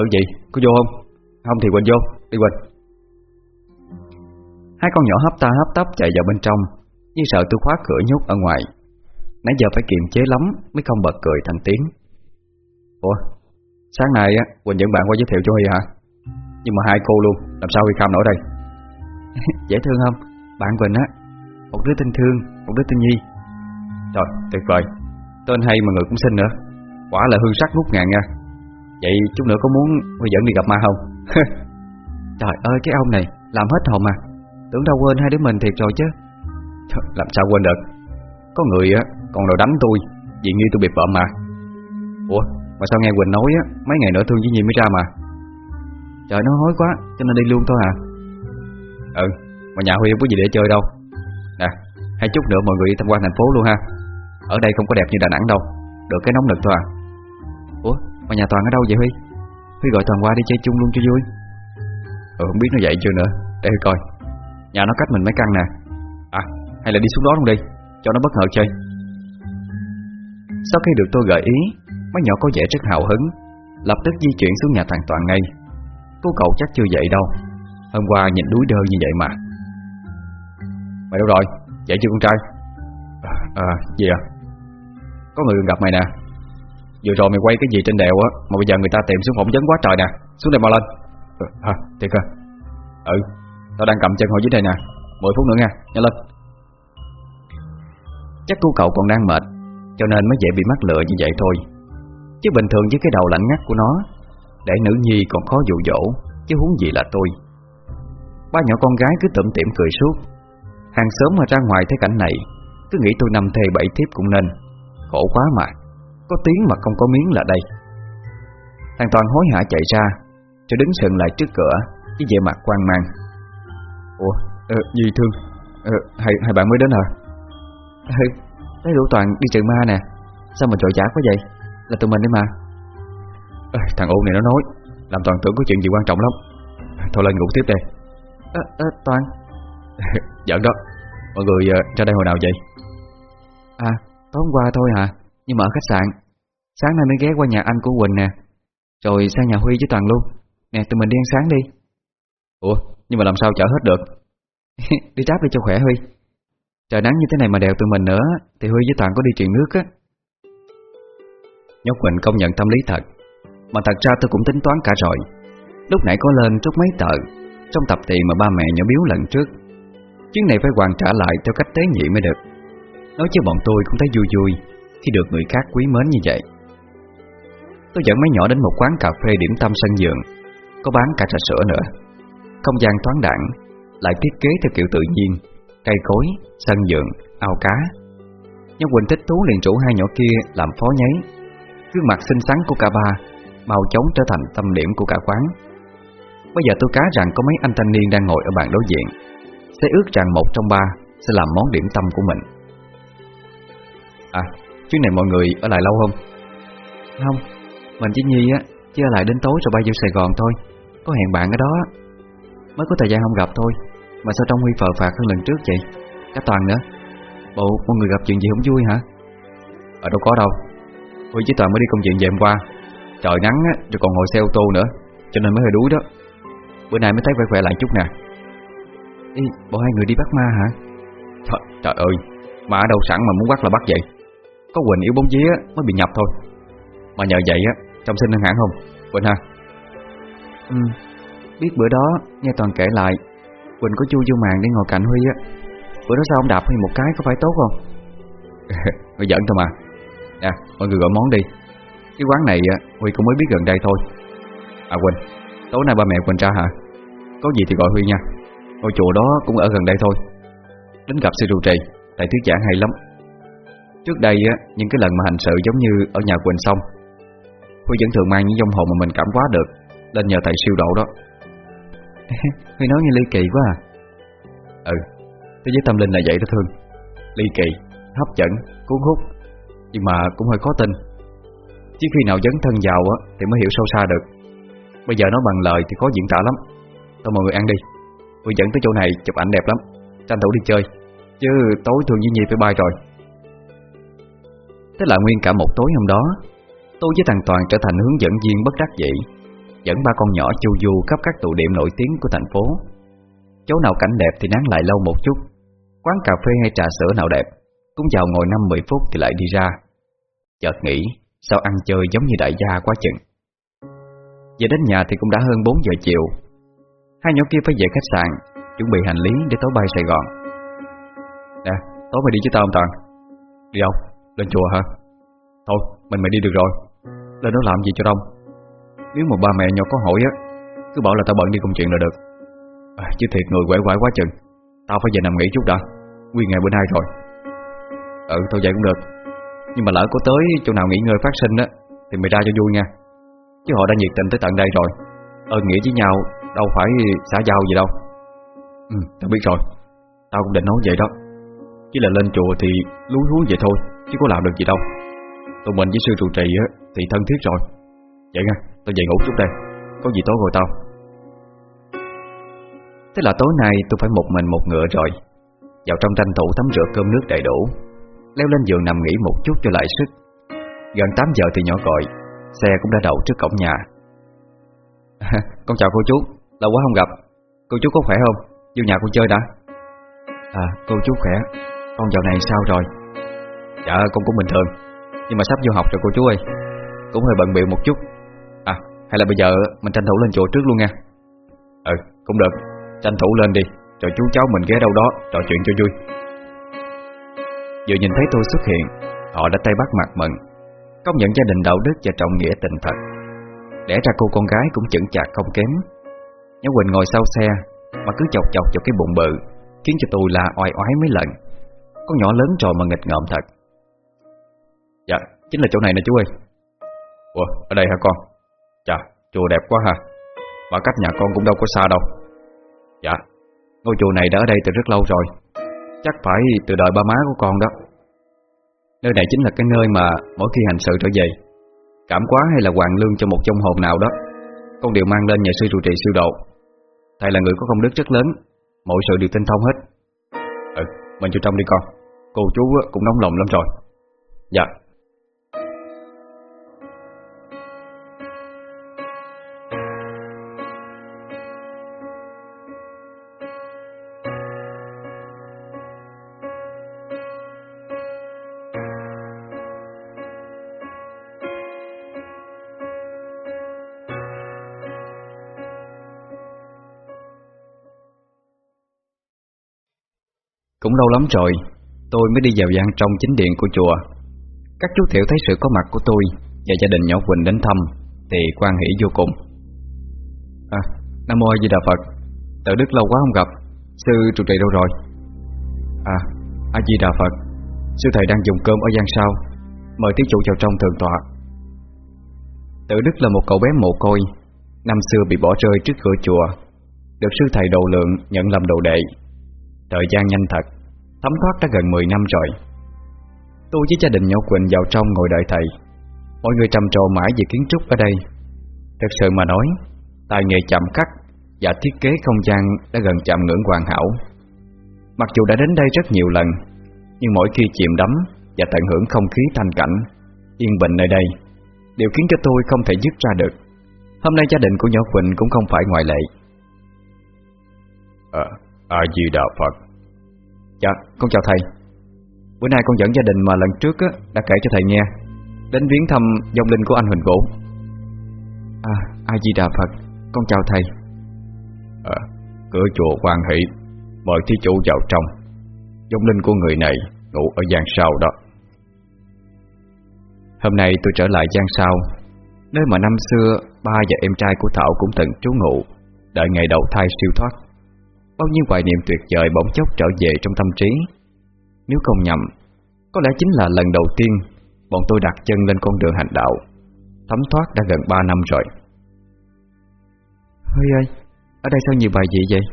ừ gì, có vô không? Không thì Quỳnh vô, đi Quỳnh. Hai con nhỏ hấp ta hấp tấp chạy vào bên trong Như sợ tôi khóa cửa nhốt ở ngoài Nãy giờ phải kiềm chế lắm Mới không bật cười thành tiếng Ủa Sáng nay á Quỳnh dẫn bạn qua giới thiệu cho Huy hả? Nhưng mà hai cô luôn Làm sao Huy Kham nổi đây? Dễ thương không? Bạn Quỳnh á Một đứa tinh thương Một đứa tinh nhi. Trời tuyệt vời. Tên hay mà người cũng xinh nữa. Quả là hương sắc ngút ngàn nha. Vậy chút nữa có muốn Huy dẫn đi gặp ma không? Trời ơi cái ông này Làm hết hồn mà. Tưởng đâu quên hai đứa mình thiệt rồi chứ. Trời, Làm sao quên được? Có người á, còn đòi đánh tôi, Vì nghi tôi biệt vợ mà. Ủa, mà sao nghe Quỳnh nói á, Mấy ngày nữa Thương với Nhi mới ra mà? Trời, nó hối quá, cho nên đi luôn thôi à? Ừ Mà nhà Huy không có gì để chơi đâu. Nè hay chút nữa mọi người đi tham quan thành phố luôn ha. Ở đây không có đẹp như Đà Nẵng đâu, Được cái nóng nực thôi à. Ủa, mà nhà Toàn ở đâu vậy Huy? Huy gọi Toàn qua đi chơi chung luôn cho vui. Ừ không biết nó dậy chưa nữa, Để Huy coi. Nhà nó cách mình mấy căn nè. À hay là đi xuống đó luôn đi. Cho nó bất ngờ chơi. Sau khi được tôi gợi ý Mấy nhỏ có vẻ rất hào hứng Lập tức di chuyển xuống nhà thằng Toàn ngay. Cô cậu chắc chưa dậy đâu Hôm qua nhìn đuối đơ như vậy mà. Mày đâu rồi? Dậy chưa con trai? À, à gì à? Có người gặp mày nè. Vừa rồi mày quay cái gì trên đèo á Mà bây giờ người ta tìm xuống phỏng vấn quá trời nè. Xuống đây mau lên. Ừ, hả thiệt à Ừ Tao đang cầm chân hồi dưới đây nè. 10 phút nữa nha Nhanh lên. Chắc cô cậu còn đang mệt Cho nên mới dễ bị mắc lựa như vậy thôi. Chứ bình thường với cái đầu lạnh ngắt của nó Để nữ nhi còn khó dụ dỗ Chứ huống gì là tôi. Ba nhỏ con gái cứ tẩm tiệm cười suốt. Hàng sớm mà ra ngoài thấy cảnh này Cứ nghĩ tôi nằm thề bảy tiếp cũng nên. Khổ quá mà Có tiếng mà không có miếng là đây. Thằng Toàn hối hả chạy ra Cho đứng sừng lại trước cửa Với vẻ mặt quan mang. Ủa, ờ, gì thương? Ờ, hai, hay bạn mới đến hả? Ừ, thấy đủ Toàn đi trừ ma nè Sao mà trội giả quá vậy? Là tụi mình đấy mà. À, Thằng ôn này nó nói Làm Toàn tưởng có chuyện gì quan trọng lắm. Thôi lên ngủ tiếp đây à, à, Toàn. Giận đó. Mọi người uh, ra đây hồi nào vậy? À tối hôm qua thôi hả? Nhưng mà ở khách sạn. Sáng nay mới ghé qua nhà anh của Quỳnh nè. Rồi sang nhà Huy với Toàn luôn. Nè tụi mình đi ăn sáng đi. Ủa nhưng mà làm sao chở hết được? Đi tráp đi cho khỏe Huy Trời nắng như thế này mà đèo tụi mình nữa, Thì Huy với Toàn có đi truyền nước á. Nhóc Quỳnh công nhận tâm lý thật, Mà thật ra tôi cũng tính toán cả rồi. Lúc nãy có lên chút mấy tờ, Trong tập tiền mà ba mẹ nhỏ biếu lần trước. Chuyến này phải hoàn trả lại theo cách tế nhị mới được. Nói chứ bọn tôi cũng thấy vui vui Khi được người khác quý mến như vậy. Tôi dẫn mấy nhỏ đến một quán cà phê điểm tâm sân vườn, Có bán cả trà sữa nữa. Không gian thoáng đẳng Lại thiết kế theo kiểu tự nhiên. Cây cối, sân vườn, ao cá. Nhân Quỳnh thích thú liền rủ hai nhỏ kia làm phó nháy. Gương mặt xinh xắn của cả ba Mau chóng trở thành tâm điểm của cả quán. Bây giờ tôi cá rằng có mấy anh thanh niên đang ngồi ở bàn đối diện. Sẽ ước rằng một trong ba Sẽ làm món điểm tâm của mình. À, chuyến này mọi người ở lại lâu không? Không, mình chỉ Nhi á Chỉ ở lại đến tối rồi bay vô Sài Gòn thôi. Có hẹn bạn ở đó Mới có thời gian không gặp thôi. Mà sao trong Huy phờ phạt hơn lần trước vậy? Cả Toàn nữa. Bộ mọi người gặp chuyện gì không vui hả? Ở đâu có đâu. Huy với Toàn mới đi công chuyện về hôm qua. Trời nắng á, rồi còn ngồi xe ô tô nữa Cho nên mới hơi đuối đó. Bữa nay mới thấy khỏe khỏe lại chút nè. Ê, bộ hai người đi bắt ma hả? Trời, trời ơi Mà ở đâu sẵn mà muốn bắt là bắt vậy? Có Quỳnh yếu bóng vía mới bị nhập thôi. Mà nhờ vậy á Trong sinh hơn hẳn không? Quỳnh ha. Ừ Biết bữa đó nghe Toàn kể lại Quỳnh có chui vô màn để ngồi cạnh Huy á. Bữa đó sao ông đạp Huy một cái có phải tốt không? Người giỡn thôi mà. Nè mọi người gọi món đi. Cái quán này Huy cũng mới biết gần đây thôi. À Quỳnh Tối nay ba mẹ Quỳnh ra hả? Có gì thì gọi Huy nha. Ngôi chùa đó cũng ở gần đây thôi. Đến gặp sư trụ trì Thầy thuyết giảng hay lắm. Trước đây á, những cái lần mà hành sự giống như ở nhà Quỳnh xong Huy vẫn thường mang những dông hồn mà mình cảm hóa được Lên nhờ thầy siêu độ đó. Huy nói nghe ly kỳ quá à. Ừ Thế giới tâm linh là vậy đó Thương. Ly kỳ, hấp dẫn, cuốn hút Nhưng mà cũng hơi khó tin. Chỉ khi nào dấn thân vào á Thì mới hiểu sâu xa được. Bây giờ nói bằng lời thì khó diễn tả lắm. Thôi mọi người ăn đi. Tôi dẫn tới chỗ này chụp ảnh đẹp lắm. Tranh thủ đi chơi. Chứ tối thường với Nhi phải bay rồi. Thế là nguyên cả một tối hôm đó Tôi với thằng Toàn trở thành hướng dẫn viên bất đắc dĩ. Dẫn ba con nhỏ chu du khắp các tụ điểm nổi tiếng của thành phố. Chỗ nào cảnh đẹp thì nán lại lâu một chút. Quán cà phê hay trà sữa nào đẹp Cũng vào ngồi 5-10 phút thì lại đi ra. Chợt nghĩ Sao ăn chơi giống như đại gia quá chừng. Về đến nhà thì cũng đã hơn 4 giờ chiều. Hai nhỏ kia phải về khách sạn Chuẩn bị hành lý để tối bay Sài Gòn. Nè, tối mày đi với tao không Toàn? Đi đâu? Lên chùa hả? Thôi, mình mày đi được rồi. Lên đó làm gì cho đông? Nếu mà ba mẹ nhỏ có hỏi á Cứ bảo là tao bận đi công chuyện là được. À, Chứ thiệt người quẻ quải quá chừng. Tao phải về nằm nghỉ chút đã. Nguyên ngày bữa nay rồi. Ừ, tao vậy cũng được. Nhưng mà lỡ có tới chỗ nào nghỉ ngơi phát sinh á Thì mày ra cho vui nha. Chứ họ đã nhiệt tình tới tận đây rồi. Ơn nghĩa với nhau Đâu phải xã giao gì đâu. Ừ, tao biết rồi. Tao cũng định nói vậy đó. Chỉ là lên chùa thì lúi húi vậy thôi Chứ có làm được gì đâu. Tụi mình với sư trụ trì á, thì thân thiết rồi. Vậy nha, tao về ngủ chút đây. Có gì tối gọi tao. Thế là tối nay tôi phải một mình một ngựa rồi. Vào trong tranh thủ tắm rửa cơm nước đầy đủ. Leo lên giường nằm nghỉ một chút cho lại sức. Gần 8 giờ thì nhỏ gọi, Xe cũng đã đậu trước cổng nhà. Con chào cô chú, Lâu quá không gặp. Cô chú có khỏe không? Vô nhà cô chơi đã. À cô chú khỏe. Con dạo này sao rồi? Dạ con cũng bình thường. Nhưng mà sắp vô học rồi cô chú ơi. Cũng hơi bận bịu một chút hay là bây giờ mình tranh thủ lên chỗ trước luôn nha. Ừ cũng được. Tranh thủ lên đi Rồi chú cháu mình ghé đâu đó Trò chuyện cho vui. Vừa nhìn thấy tôi xuất hiện, Họ đã tay bắt mặt mừng. Công nhận gia đình đạo đức và trọng nghĩa tình thật. Để ra cô con gái cũng chững chạc không kém. Nhớ Quỳnh ngồi sau xe, Mà cứ chọc chọc vào cái bụng bự, Khiến cho tôi là oai oái mấy lần. Con nhỏ lớn rồi mà nghịch ngợm thật. Dạ Chính là chỗ này nè chú ơi. Ủa, ở đây hả con? Chà chùa đẹp quá ha. Mà cách nhà con cũng đâu có xa đâu. Dạ Ngôi chùa này đã ở đây từ rất lâu rồi. Chắc phải từ đời ba má của con đó. Nơi này chính là cái nơi mà Mỗi khi hành sự trở về Cảm quá hay là hoàng lương cho một trong hồn nào đó Con đều mang lên nhà sư trụ trì siêu độ. Thầy là người có công đức rất lớn Mọi sự đều tinh thông hết. Ừ, mình vô trong đi con. Cô chú cũng nóng lòng lắm rồi. Dạ. Lâu lắm rồi Tôi mới đi vào gian trong chính điện của chùa. Các chú thiểu thấy sự có mặt của tôi Và gia đình nhỏ Quỳnh đến thăm Thì quan hỷ vô cùng. À, Nam Mô A Di Đà Phật Tự đức lâu quá không gặp Sư trụ trì đâu rồi? À, A Di Đà Phật Sư thầy đang dùng cơm ở gian sau Mời thí chủ vào trong thường tọa. Tự đức là một cậu bé mồ côi Năm xưa bị bỏ rơi trước cửa chùa Được sư thầy đầu lượng nhận làm đồ đệ. Thời gian nhanh thật. Thấm thoát đã gần 10 năm rồi. Tôi với gia đình nhỏ Quỳnh vào trong ngồi đợi thầy. Mọi người trầm trồ mãi về kiến trúc ở đây. Thật sự mà nói Tài nghề chạm khắc Và thiết kế không gian đã gần chạm ngưỡng hoàn hảo. Mặc dù đã đến đây rất nhiều lần Nhưng mỗi khi chìm đắm Và tận hưởng không khí thanh cảnh Yên bình nơi đây Đều khiến cho tôi không thể dứt ra được. Hôm nay gia đình của nhỏ Quỳnh cũng không phải ngoại lệ. À, A-di-đà Phật. Dạ, con chào thầy. Bữa nay con dẫn gia đình mà lần trước á, đã kể cho thầy nghe Đến viếng thăm dòng linh của anh Huỳnh Vũ. À, A-di-đà Phật Con chào thầy. À, Cửa chùa quan hỷ Mời thí chủ vào trong. Dòng linh của người này ngủ ở gian sau đó. Hôm nay tôi trở lại gian sau Nơi mà năm xưa Ba và em trai của Thảo cũng từng trú ngụ Đợi ngày đầu thai siêu thoát. Bao nhiêu hoài niệm tuyệt vời bỗng chốc trở về trong tâm trí. Nếu không nhầm Có lẽ chính là lần đầu tiên Bọn tôi đặt chân lên con đường hành đạo Thấm thoát đã gần 3 năm rồi. Huy ơi Ở đây sao nhiều bài dị vậy?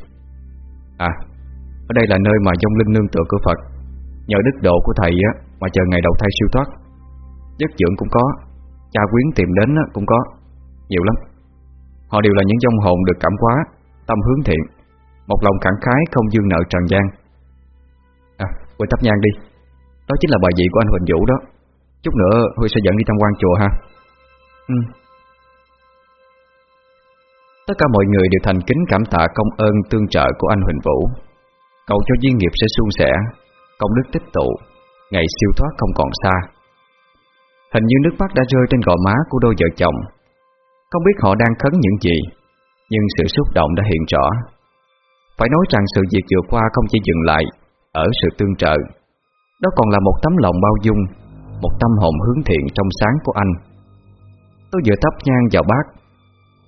À Ở đây là nơi mà dông linh nương tựa của Phật. Nhờ đức độ của thầy á Mà chờ ngày đầu thai siêu thoát. Giấc dưỡng cũng có Cha quyến tìm đến cũng có. Nhiều lắm. Họ đều là những dông hồn được cảm hóa Tâm hướng thiện một lòng khẳng khái không dương nợ trần gian. À, Huy thắp nhang đi. Đó chính là bài vị của anh Huỳnh Vũ đó. Chút nữa Huy sẽ dẫn đi tham quan chùa ha. Ừ. Tất cả mọi người đều thành kính cảm tạ công ơn tương trợ của anh Huỳnh Vũ. Cầu cho duyên nghiệp sẽ suôn sẻ Công đức tích tụ Ngày siêu thoát không còn xa. Hình như nước mắt đã rơi trên gò má của đôi vợ chồng. Không biết họ đang khấn những gì Nhưng sự xúc động đã hiện rõ. Phải nói rằng sự việc vừa qua không chỉ dừng lại Ở sự tương trợ. Đó còn là một tấm lòng bao dung Một tâm hồn hướng thiện trong sáng của anh. Tôi vừa thắp nhang vào bát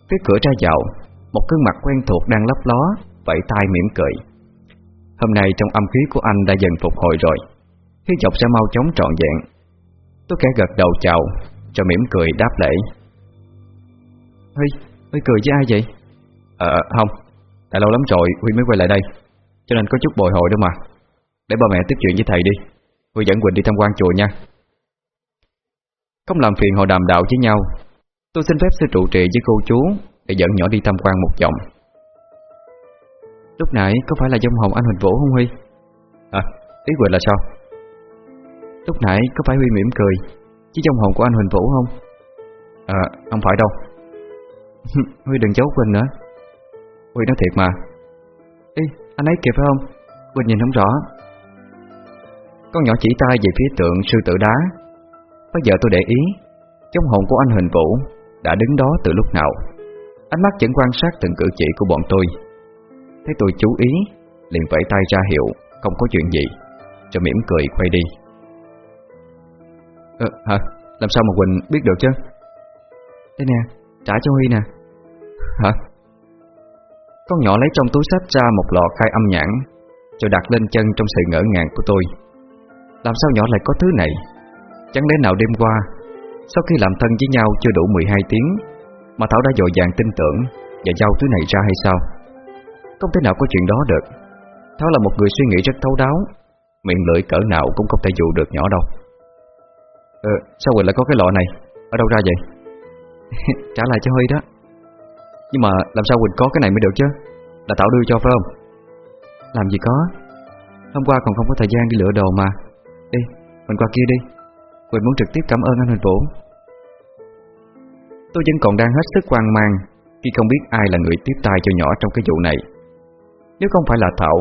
Phía cửa ra vào Một gương mặt quen thuộc đang lấp ló Vẫy tay mỉm cười. Hôm nay trong âm khí của anh đã dần phục hồi rồi Hy vọng sẽ mau chóng trọn vẹn. Tôi kẻ gật đầu chào Cho mỉm cười đáp lễ. Huy, Huy cười với ai vậy? Ờ, không. Đã lâu lắm rồi Huy mới quay lại đây Cho nên có chút bồi hồi đó mà Để ba mẹ tiếp chuyện với thầy đi Huy dẫn Quỳnh đi tham quan chùa nha Không làm phiền họ đàm đạo với nhau Tôi xin phép sư trụ trì với cô chú Để dẫn nhỏ đi tham quan một vòng Lúc nãy có phải là dông hồng anh Huỳnh Vũ không Huy? À, ý Quỳnh là sao? Lúc nãy có phải Huy mỉm cười Chứ dông hồng của anh Huỳnh Vũ không? À, không phải đâu Huy đừng giấu Quỳnh nữa Huy nói thiệt mà Ê, anh ấy kịp phải không? Quỳnh nhìn không rõ Con nhỏ chỉ tay về phía tượng sư tử đá Bây giờ tôi để ý Trong hồn của anh Huỳnh Vũ Đã đứng đó từ lúc nào Ánh mắt vẫn quan sát từng cử chỉ của bọn tôi Thấy tôi chú ý Liền vẫy tay ra hiệu Không có chuyện gì Cho mỉm cười quay đi Ờ, hả? Làm sao mà Quỳnh biết được chứ? Đây nè, trả cho Huy nè Hả? Con nhỏ lấy trong túi sách ra một lọ khai âm nhãn Rồi đặt lên chân trong sự ngỡ ngàng của tôi. Làm sao nhỏ lại có thứ này? Chẳng lẽ nào đêm qua Sau khi làm thân với nhau chưa đủ 12 tiếng Mà Thảo đã dội dàng tin tưởng Và giao thứ này ra hay sao? Không thể nào có chuyện đó được. Thảo là một người suy nghĩ rất thấu đáo Miệng lưỡi cỡ nào cũng không thể dụ được nhỏ đâu. Ờ, sao Quỳnh lại có cái lọ này? Ở đâu ra vậy? Trả lại cho Huy đó. Nhưng mà làm sao Quỳnh có cái này mới được chứ? Là Thảo đưa cho phải không? Làm gì có. Hôm qua còn không có thời gian đi lựa đồ mà. Đi, mình qua kia đi. Quỳnh muốn trực tiếp cảm ơn anh Huỳnh Vũ. Tôi vẫn còn đang hết sức hoang mang Khi không biết ai là người tiếp tay cho nhỏ trong cái vụ này. Nếu không phải là Thảo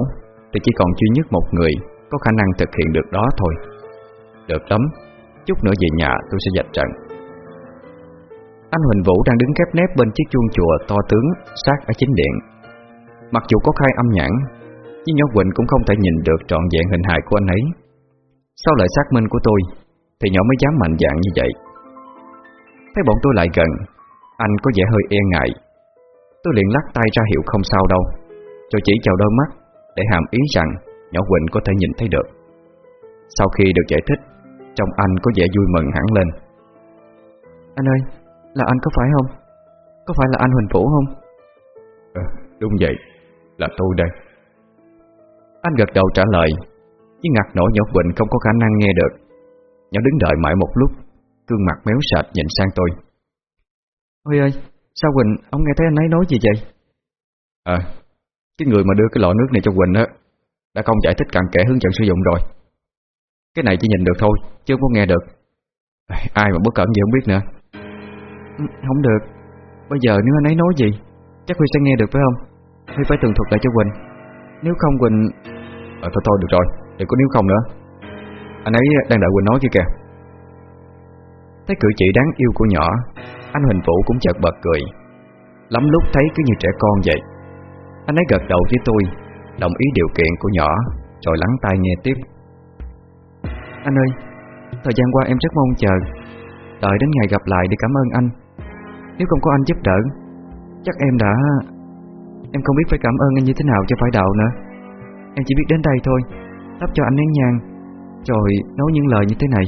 Thì chỉ còn duy nhất một người Có khả năng thực hiện được đó thôi. Được lắm. Chút nữa về nhà tôi sẽ dạch trận. Anh Huỳnh Vũ đang đứng khép nép bên chiếc chuông chùa to tướng sát ở chính điện. Mặc dù có khai âm nhãn, Nhưng nhỏ Quỳnh cũng không thể nhìn được trọn vẹn hình hài của anh ấy. Sau lời xác minh của tôi, Thì nhỏ mới dám mạnh dạng như vậy. Thấy bọn tôi lại gần, Anh có vẻ hơi e ngại. Tôi liền lắc tay ra hiệu không sao đâu, Rồi chỉ chào đôi mắt, Để hàm ý rằng nhỏ Quỳnh có thể nhìn thấy được. Sau khi được giải thích trong anh có vẻ vui mừng hẳn lên. Anh ơi là anh có phải không? Có phải là anh Huỳnh Vũ không? À, Đúng vậy Là tôi đây. Anh gật đầu trả lời Nhưng ngặt nổi nhỏ Quỳnh không có khả năng nghe được. Nhỏ đứng đợi mãi một lúc Cương mặt méo sạch nhìn sang tôi. Ôi ơi Sao Quỳnh ông nghe thấy anh ấy nói gì vậy? À Cái người mà đưa cái lọ nước này cho Quỳnh á Đã không giải thích cặn kẽ hướng dẫn sử dụng rồi. Cái này chỉ nhìn được thôi Chứ không có nghe được. Ai mà bất cẩn gì không biết nữa không được. Bây giờ nếu anh ấy nói gì Chắc Huy sẽ nghe được phải không? Huy phải tường thuật lại cho Quỳnh. Nếu không Quỳnh à, thôi thôi được rồi. Đừng có nếu không nữa. Anh ấy đang đợi Quỳnh nói kia kìa. Thấy cử chỉ đáng yêu của nhỏ Anh Huỳnh Vũ cũng chợt bật cười. Lắm lúc thấy cứ như trẻ con vậy. Anh ấy gật đầu với tôi Đồng ý điều kiện của nhỏ Rồi lắng tai nghe tiếp. Anh ơi Thời gian qua em rất mong chờ. Đợi đến ngày gặp lại để cảm ơn anh. Nếu không có anh giúp đỡ Chắc em đã Em không biết phải cảm ơn anh như thế nào cho phải đạo nữa. Em chỉ biết đến đây thôi Thắp cho anh nén nhang Rồi nói những lời như thế này.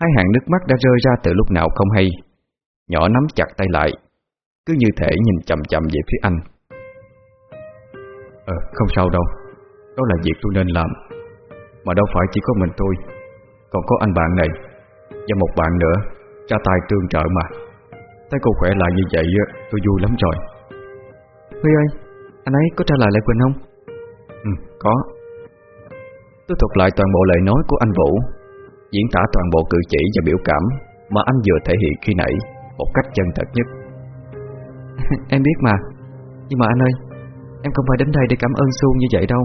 Hai hàng nước mắt đã rơi ra từ lúc nào không hay. Nhỏ nắm chặt tay lại Cứ như thể nhìn chậm chậm về phía anh. Ờ, không sao đâu. Đó là việc tôi nên làm. Mà đâu phải chỉ có mình tôi. Còn có anh bạn này Và một bạn nữa Ra tay tương trợ mà. Thấy cô khỏe lại như vậy tôi vui lắm rồi. Huy ơi Anh ấy có trả lời lại Quỳnh không? Ừ có. Tôi thuật lại toàn bộ lời nói của anh Vũ Diễn tả toàn bộ cử chỉ và biểu cảm Mà anh vừa thể hiện khi nãy Một cách chân thật nhất. Em biết mà. Nhưng mà anh ơi Em không phải đến đây để cảm ơn Xuân như vậy đâu.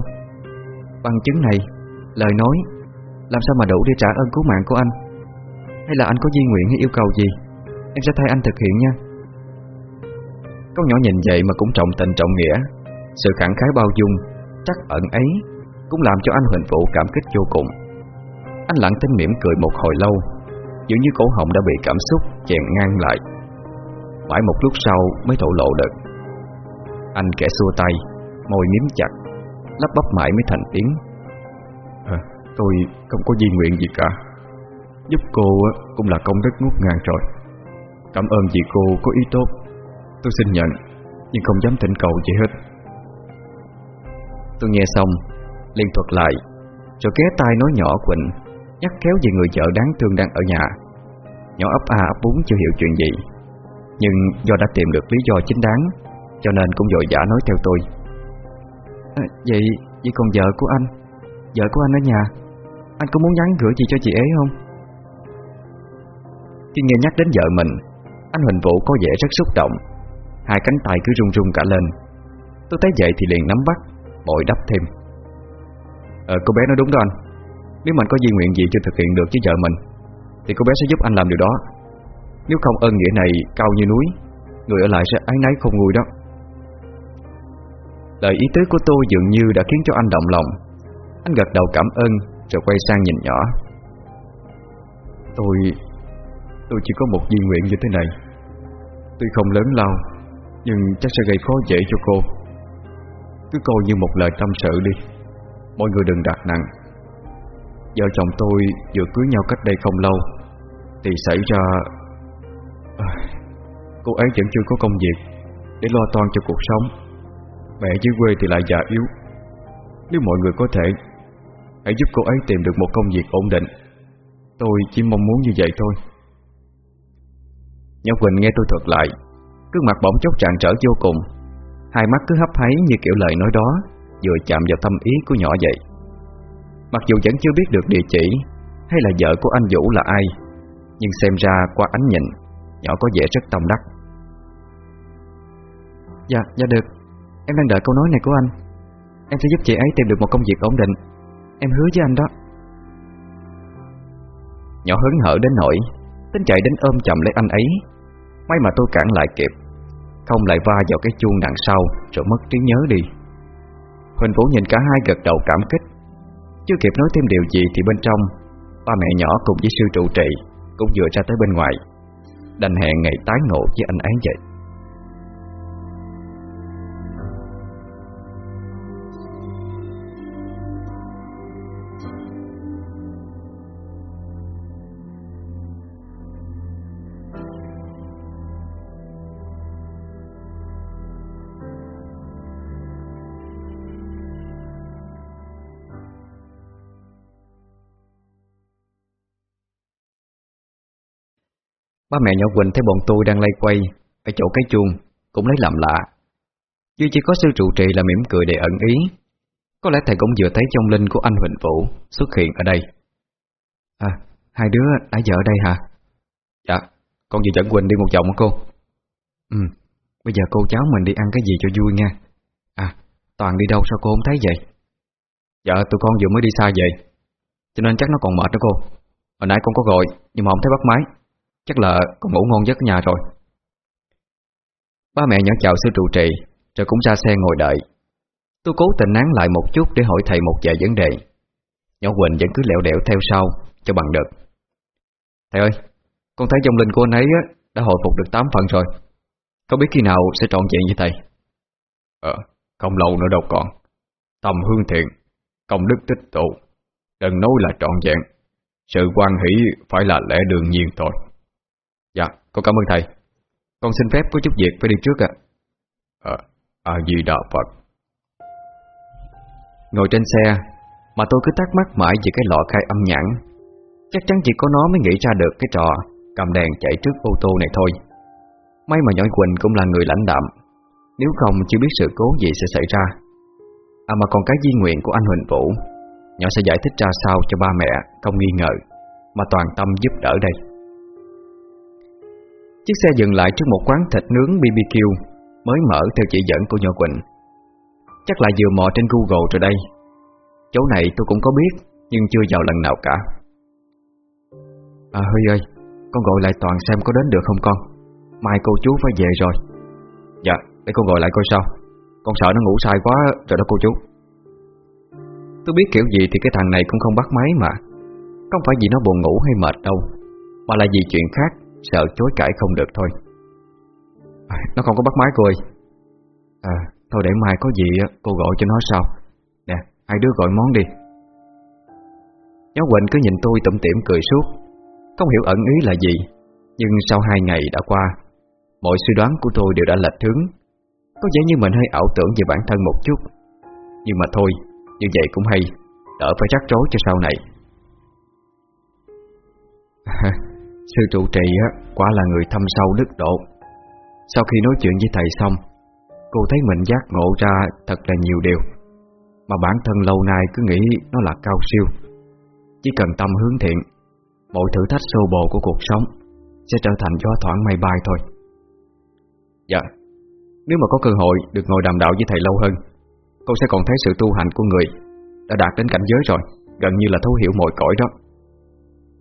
Bằng chứng này Lời nói Làm sao mà đủ để trả ơn cứu mạng của anh hay là anh có di nguyện hay yêu cầu gì? Em sẽ thay anh thực hiện nha. Con nhỏ nhìn vậy mà cũng trọng tình trọng nghĩa. Sự khẳng khái bao dung Chắc ẩn ấy Cũng làm cho anh Huỳnh Vũ cảm kích vô cùng. Anh lặng tin mỉm cười một hồi lâu Dường như cổ họng đã bị cảm xúc chèn ngang lại. Mãi một lúc sau mới thổ lộ được. Anh kẻ xua tay Môi miếm chặt Lắp bắp mãi mới thành tiếng. À, Tôi không có di nguyện gì cả. Giúp cô cũng là công đức ngút ngàn rồi Cảm ơn vì cô có ý tốt. Tôi xin nhận Nhưng không dám thỉnh cầu gì hết. Tôi nghe xong liền thuật lại Rồi ghé tay nói nhỏ Quỳnh Nhắc kéo về người vợ đáng thương đang ở nhà. Nhỏ ấp a ấp bún chưa hiểu chuyện gì Nhưng do đã tìm được lý do chính đáng Cho nên cũng dội giả nói theo tôi. À, Vậy vậy còn vợ của anh? Vợ của anh ở nhà? Anh có muốn nhắn gửi gì cho chị ấy không? Khi nghe nhắc đến vợ mình, Anh Huỳnh Vũ có vẻ rất xúc động. Hai cánh tay cứ run run cả lên. Tôi thấy vậy thì liền nắm bắt Bội đắp thêm. Ờ cô bé nói đúng đó anh. Nếu mình có di nguyện gì chưa thực hiện được với vợ mình, Thì cô bé sẽ giúp anh làm điều đó. Nếu không ơn nghĩa này cao như núi, Người ở lại sẽ ái náy không nguôi đó. Lời ý tứ của tôi dường như đã khiến cho anh động lòng. Anh gật đầu cảm ơn, Rồi quay sang nhìn nhỏ. Tôi Tôi chỉ có một di nguyện như thế này. Tuy không lớn lao Nhưng chắc sẽ gây khó dễ cho cô. Cứ coi như một lời tâm sự đi. Mọi người đừng đặt nặng. Vợ chồng tôi vừa cưới nhau cách đây không lâu Thì xảy ra à, Cô ấy vẫn chưa có công việc Để lo toan cho cuộc sống. Mẹ dưới quê thì lại già yếu. Nếu mọi người có thể Hãy giúp cô ấy tìm được một công việc ổn định. Tôi chỉ mong muốn như vậy thôi nhã Quỳnh nghe tôi thuật lại Cương mặt bỗng chốc tràn trở vô cùng. Hai mắt cứ hấp háy như kiểu lời nói đó Vừa chạm vào tâm ý của nhỏ vậy. Mặc dù vẫn chưa biết được địa chỉ Hay là vợ của anh Vũ là ai Nhưng xem ra qua ánh nhìn Nhỏ có vẻ rất tâm đắc. Dạ, dạ được. Em đang đợi câu nói này của anh. Em sẽ giúp chị ấy tìm được một công việc ổn định. Em hứa với anh đó. Nhỏ hứng hở đến nỗi Tính chạy đến ôm chầm lấy anh ấy May mà tôi cản lại kịp. Không lại va vào cái chuông đằng sau, Rồi mất trí nhớ đi. Huỳnh Vũ nhìn cả hai gật đầu cảm kích. Chưa kịp nói thêm điều gì thì bên trong, Ba mẹ nhỏ cùng với sư trụ trì Cũng vừa ra tới bên ngoài. Đành hẹn ngày tái ngộ với anh ấy vậy. Ba mẹ nhỏ Quỳnh thấy bọn tôi đang lay quay Ở chỗ cái chuông, Cũng lấy làm lạ. Duy chỉ có sư trụ trì là mỉm cười để ẩn ý. Có lẽ thầy cũng vừa thấy trong linh của anh Huỳnh Vũ Xuất hiện ở đây. À Hai đứa đã vợ ở đây hả? Dạ Con vừa dẫn Quỳnh đi một vòng hả cô. Ừ Bây giờ cô cháu mình đi ăn cái gì cho vui nha. À Toàn đi đâu sao cô không thấy vậy? Dạ tụi con vừa mới đi xa vậy Cho nên chắc nó còn mệt đó cô. Hồi nãy con có gọi, Nhưng mà không thấy bắt máy. Chắc là con ngủ ngon giấc nhà rồi. Ba mẹ nhỏ chào sư trụ trì, Rồi cũng ra xe ngồi đợi. Tôi cố tình nán lại một chút để hỏi thầy một vài vấn đề. Nhỏ Quỳnh vẫn cứ lẹo đẻo theo sau, Cho bằng được. Thầy ơi, Con thấy trong linh của anh ấy đã hồi phục được 8 phần rồi. Không biết khi nào sẽ trọn vẹn với thầy? Ờ Không lâu nữa đâu còn Tâm hương thiện, Công đức tích tụ. Đừng nói là trọn vẹn. Sự quan hỷ phải là lẽ đương nhiên thôi. Dạ con cảm ơn thầy. Con xin phép có chút việc phải đi trước ạ. Ờ, à A-di-đà Phật. Ngồi trên xe, Mà tôi cứ thắc mắc mãi về cái lọ khai âm nhãn. Chắc chắn chỉ có nó mới nghĩ ra được cái trò Cầm đèn chạy trước ô tô này thôi. May mà nhỏ Quỳnh cũng là người lãnh đạm. Nếu không chưa biết sự cố gì sẽ xảy ra. À mà còn cái di nguyện của anh Huỳnh Vũ. Nhỏ sẽ giải thích ra sao cho ba mẹ, Không nghi ngờ, Mà toàn tâm giúp đỡ đây. Chiếc xe dừng lại trước một quán thịt nướng BBQ Mới mở theo chỉ dẫn của Nho Quỳnh. Chắc là vừa mò trên Google rồi đây. Chỗ này tôi cũng có biết, Nhưng chưa vào lần nào cả. À Huy ơi, Con gọi lại Toàn xem có đến được không con? Mai cô chú phải về rồi. Dạ để con gọi lại coi sao. Con sợ nó ngủ sai quá rồi đó cô chú. Tôi biết kiểu gì thì cái thằng này cũng không bắt máy mà. Không phải vì nó buồn ngủ hay mệt đâu, Mà là vì chuyện khác. Sợ chối cãi không được thôi. À, Nó không có bắt máy cô ơi. À thôi để mai có gì cô gọi cho nó sau. Nè hai đứa gọi món đi. Nhó Quỳnh cứ nhìn tôi tủm tỉm cười suốt. Không hiểu ẩn ý là gì Nhưng sau hai ngày đã qua Mọi suy đoán của tôi đều đã lệch hướng. Có vẻ như mình hơi ảo tưởng về bản thân một chút. Nhưng mà thôi Như vậy cũng hay Đỡ phải rắc rối cho sau này. À, Sư trụ trì á, quả là người thâm sâu đức độ. Sau khi nói chuyện với thầy xong Cô thấy mình giác ngộ ra thật là nhiều điều. Mà bản thân lâu nay cứ nghĩ nó là cao siêu. Chỉ cần tâm hướng thiện Mọi thử thách xô bồ của cuộc sống Sẽ trở thành gió thoảng mây bay thôi. Dạ Nếu mà có cơ hội được ngồi đàm đạo với thầy lâu hơn Cô sẽ còn thấy sự tu hành của người Đã đạt đến cảnh giới rồi Gần như là thấu hiểu mọi cõi đó.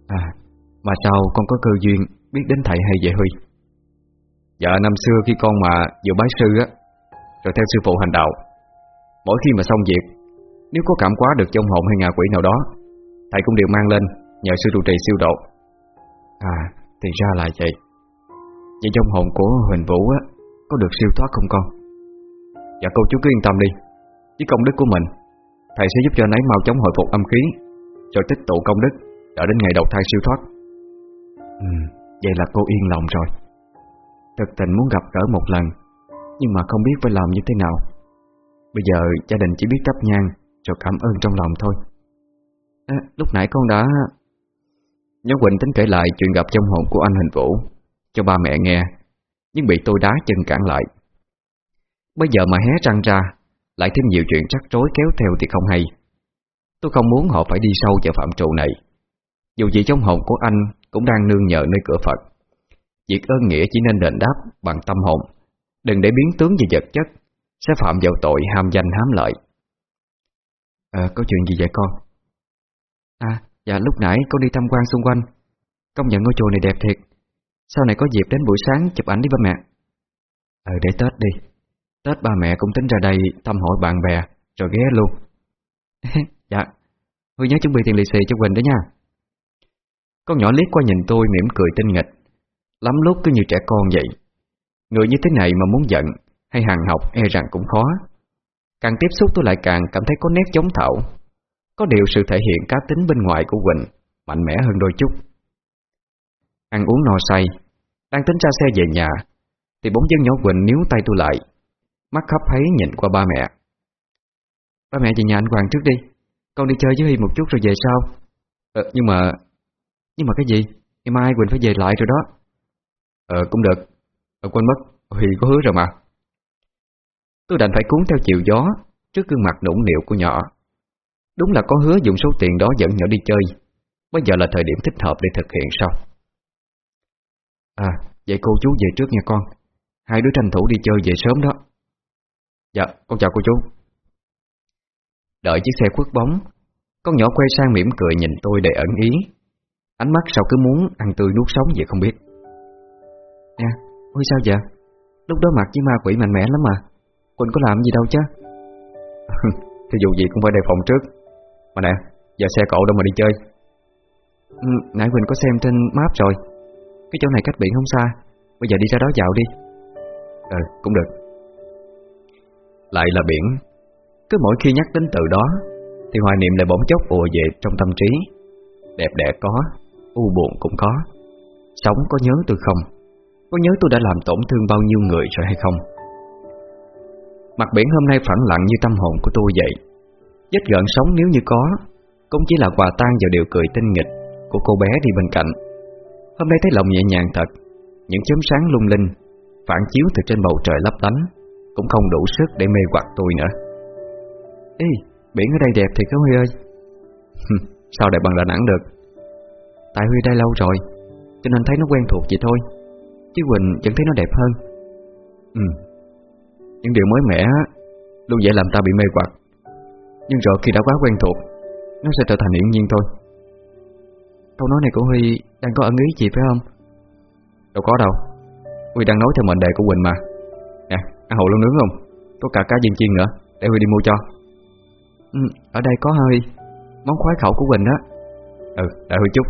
À mà sao con có cơ duyên Biết đến thầy hay vậy Huy? Dạ năm xưa khi con mà vừa bái sư á, Rồi theo sư phụ hành đạo, Mỗi khi mà xong việc, Nếu có cảm quá được trong hồn hay ngạ quỷ nào đó, Thầy cũng đều mang lên Nhờ sư trụ trì siêu độ. À thì ra là vậy. Vậy trong hồn của Huỳnh Vũ á, Có được siêu thoát không con? Dạ cô chú cứ yên tâm đi. Với công đức của mình, Thầy sẽ giúp cho anh ấy mau chóng hồi phục âm khí, Rồi tích tụ công đức Đợi đến ngày đầu thai siêu thoát. Ừ Vậy là cô yên lòng rồi. Thực tình muốn gặp gỡ một lần Nhưng mà không biết phải làm như thế nào. Bây giờ gia đình chỉ biết cấp nhang Rồi cảm ơn trong lòng thôi. À, Lúc nãy con đã Nhóm Quỳnh tính kể lại chuyện gặp trong hồn của anh Hình Vũ Cho ba mẹ nghe Nhưng bị tôi đá chân cản lại. Bây giờ mà hé răng ra Lại thêm nhiều chuyện rắc rối kéo theo thì không hay. Tôi không muốn họ phải đi sâu vào phạm trụ này. Dù gì trong hồn của anh Cũng đang nương nhờ nơi cửa Phật. Việc ơn nghĩa chỉ nên đền đáp bằng tâm hồn. Đừng để biến tướng về vật chất, Sẽ phạm vào tội ham danh hám lợi. À có chuyện gì vậy con? À dạ lúc nãy con đi tham quan xung quanh. Công nhận ngôi chùa này đẹp thiệt. Sau này có dịp đến buổi sáng chụp ảnh đi ba mẹ. Ờ để Tết đi. Tết ba mẹ cũng tính ra đây thăm hỏi bạn bè, Rồi ghé luôn. Dạ. Huy nhớ chuẩn bị tiền lì xì cho Quỳnh đó nha. Con nhỏ liếc qua nhìn tôi mỉm cười tinh nghịch. Lắm lúc cứ như trẻ con vậy. Người như thế này mà muốn giận Hay hàng học e rằng cũng khó. Càng tiếp xúc tôi lại càng cảm thấy có nét giống Thảo. Có điều sự thể hiện cá tính bên ngoài của Quỳnh Mạnh mẽ hơn đôi chút. Ăn uống no say, Đang tính ra xe về nhà, Thì bóng dáng nhỏ Quỳnh níu tay tôi lại, Mắt khắp thấy nhìn qua ba mẹ. Ba mẹ về nhà anh Hoàng trước đi, Con đi chơi với Huy một chút rồi về sau. Ờ nhưng mà nhưng mà cái gì? Ngày mai Quỳnh phải về lại rồi đó. Ờ cũng được. Ờ quên mất, Huy có hứa rồi mà. Tôi đành phải cuốn theo chiều gió Trước gương mặt nũng nịu của nhỏ. Đúng là có hứa dùng số tiền đó dẫn nhỏ đi chơi. Bây giờ là thời điểm thích hợp để thực hiện sau. À vậy cô chú về trước nha con. Hai đứa tranh thủ đi chơi về sớm đó. Dạ con chào cô chú. Đợi chiếc xe khuất bóng, Con nhỏ quay sang mỉm cười nhìn tôi để ẩn ý. Ánh mắt sao cứ muốn ăn tươi nuốt sống vậy không biết. Nè, ôi sao vậy? Lúc đó mặt với ma quỷ mạnh mẽ lắm mà. Quỳnh có làm gì đâu chứ? Thì dù gì cũng phải đề phòng trước. Mà nè, giờ xe cậu đâu mà đi chơi? Ừ, Nãy Quỳnh có xem trên map rồi. Cái chỗ này cách biển không xa. Bây giờ đi ra đó dạo đi. Ừ, cũng được. Lại là biển. Cứ mỗi khi nhắc đến từ đó Thì hoài niệm lại bỗng chốc ùa về trong tâm trí. Đẹp đẽ có. U buồn cũng có. Sống có nhớ tôi không? Có nhớ tôi đã làm tổn thương bao nhiêu người rồi hay không? Mặt biển hôm nay phẳng lặng như tâm hồn của tôi vậy. Vết gợn sống nếu như có Cũng chỉ là quà tan vào điều cười tinh nghịch Của cô bé đi bên cạnh. Hôm nay thấy lòng nhẹ nhàng thật Những chấm sáng lung linh Phản chiếu từ trên bầu trời lấp lánh Cũng không đủ sức để mê hoặc tôi nữa. Ê, biển ở đây đẹp thì có Huy ơi. Sao đẹp bằng Đà Nẵng được? Tại Huy đây lâu rồi Cho nên thấy nó quen thuộc vậy thôi Chứ Quỳnh vẫn thấy nó đẹp hơn. Ừ. Những điều mới mẻ Luôn dễ làm ta bị mê hoặc. Nhưng rồi khi đã quá quen thuộc Nó sẽ trở thành hiển nhiên thôi. Câu nói này của Huy Đang có ẩn ý gì phải không? Đâu có đâu. Huy đang nói theo mệnh đề của Quỳnh mà. Nè, ăn hồ lông nướng không? Có cả cá viên chiên nữa Để Huy đi mua cho. Ừ, Ở đây có hơi Món khoái khẩu của Quỳnh đó Ừ, đợi Huy chút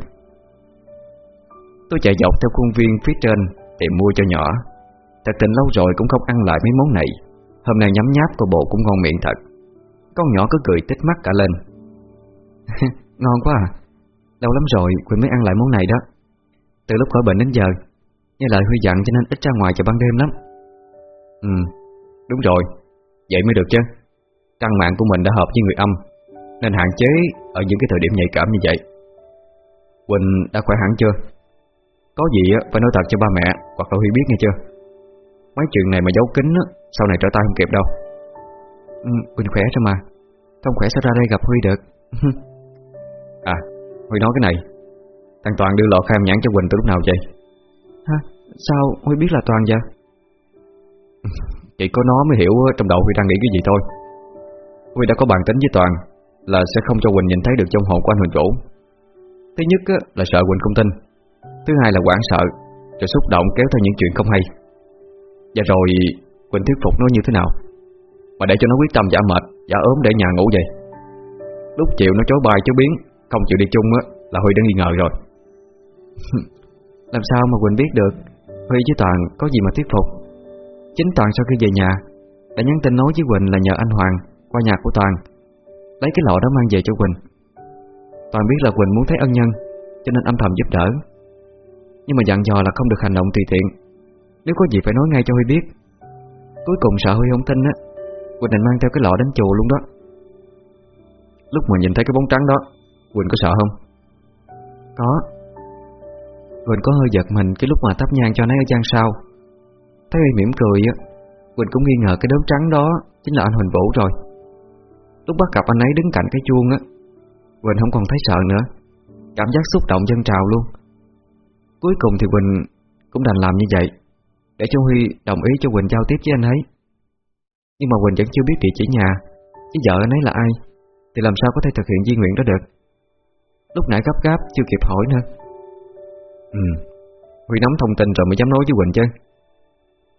Tôi chạy dọc theo khuôn viên phía trên Tìm mua cho nhỏ. Thật tình lâu rồi cũng không ăn lại mấy món này. Hôm nay nhắm nháp của bộ cũng ngon miệng thật. Con nhỏ cứ cười tích mắt cả lên. Ngon quá à. Lâu lắm rồi Quỳnh mới ăn lại món này đó. Từ lúc khỏi bệnh đến giờ, nghe lời Huy dặn cho nên ít ra ngoài cho ban đêm lắm. Ừ Đúng rồi. Vậy mới được chứ. Căn mạng của mình đã hợp với người âm, Nên hạn chế ở những cái thời điểm nhạy cảm như vậy. Quỳnh đã khỏe hẳn chưa? Có gì phải nói thật cho ba mẹ Hoặc là Huy biết nghe chưa? Mấy chuyện này mà giấu kín Sau này trở tay không kịp đâu. Ừ, Quỳnh khỏe rồi mà. Không khỏe sao ra đây gặp Huy được? À Huy nói cái này. Thằng Toàn đưa lọ khai nhãn cho Quỳnh từ lúc nào vậy? Hả? Sao Huy biết là Toàn vậy? Chỉ có nó mới hiểu trong đầu Huy đang nghĩ cái gì thôi. Huy đã có bàn tính với Toàn Là sẽ không cho Quỳnh nhìn thấy được trong hồn của anh Huỳnh Vũ. Thứ nhất là sợ Quỳnh không tin Thứ hai là quảng sợ Rồi xúc động kéo theo những chuyện không hay. Và rồi, Quỳnh thuyết phục nó như thế nào? Mà để cho nó quyết tâm giả mệt, Giả ốm để nhà ngủ vậy. Lúc chiều nó chối bài chối biến, Không chịu đi chung á, là Huy đã nghi ngờ rồi. Làm sao mà Quỳnh biết được Huy với Toàn có gì mà thuyết phục? Chính Toàn sau khi về nhà, Đã nhắn tin nói với Quỳnh là nhờ anh Hoàng Qua nhà của Toàn, Lấy cái lọ đó mang về cho Quỳnh. Toàn biết là Quỳnh muốn thấy ân nhân, Cho nên âm thầm giúp đỡ. Nhưng mà dặn dò là không được hành động tùy tiện. Nếu có gì phải nói ngay cho Huy biết. Cuối cùng sợ Huy không tin á, Quỳnh định mang theo cái lọ đến chùa luôn đó. Lúc mà nhìn thấy cái bóng trắng đó, Quỳnh có sợ không? Có. Quỳnh có hơi giật mình cái lúc mà thắp nhang cho nấy ở gian sau Thấy Huy mỉm cười á, Quỳnh cũng nghi ngờ cái đốm trắng đó Chính là anh Huỳnh Vũ rồi. Lúc bắt gặp anh ấy đứng cạnh cái chuông á, Quỳnh không còn thấy sợ nữa. Cảm giác xúc động dân trào luôn. Cuối cùng thì Quỳnh cũng đành làm như vậy, Để cho Huy đồng ý cho Quỳnh giao tiếp với anh ấy. Nhưng mà Quỳnh vẫn chưa biết địa chỉ nhà, Chứ vợ anh ấy là ai, Thì làm sao có thể thực hiện di nguyện đó được? Lúc nãy gấp gáp chưa kịp hỏi nữa. Ừ Huy nắm thông tin rồi mới dám nói với Quỳnh chứ.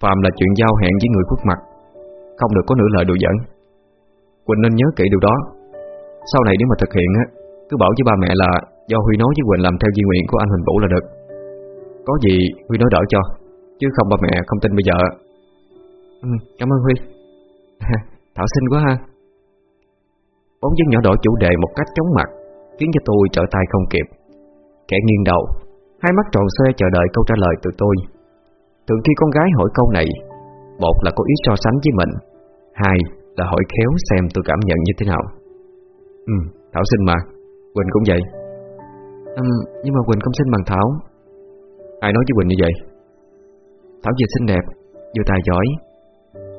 Phạm là chuyện giao hẹn với người khuất mặt, Không được có nửa lời đùa giỡn. Quỳnh nên nhớ kỹ điều đó. Sau này nếu mà thực hiện á, Cứ bảo với ba mẹ là do Huy nói với Quỳnh làm theo di nguyện của anh Huỳnh Vũ là được. Có gì Huy nói đỡ cho Chứ không ba mẹ không tin bây giờ. Ừ, Cảm ơn Huy. Thảo xinh quá ha. Bóng dáng nhỏ đổi chủ đề một cách chóng mặt Khiến cho tôi trở tay không kịp. Kẻ nghiêng đầu Hai mắt tròn xoe chờ đợi câu trả lời từ tôi. Thường khi con gái hỏi câu này Một là có ý so sánh với mình Hai là hỏi khéo xem tôi cảm nhận như thế nào. Ừ, Thảo xinh mà Quỳnh cũng vậy. Ừ, Nhưng mà Quỳnh không xinh bằng Thảo. Ai nói với Quỳnh như vậy? Thảo vừa xinh đẹp Vừa tài giỏi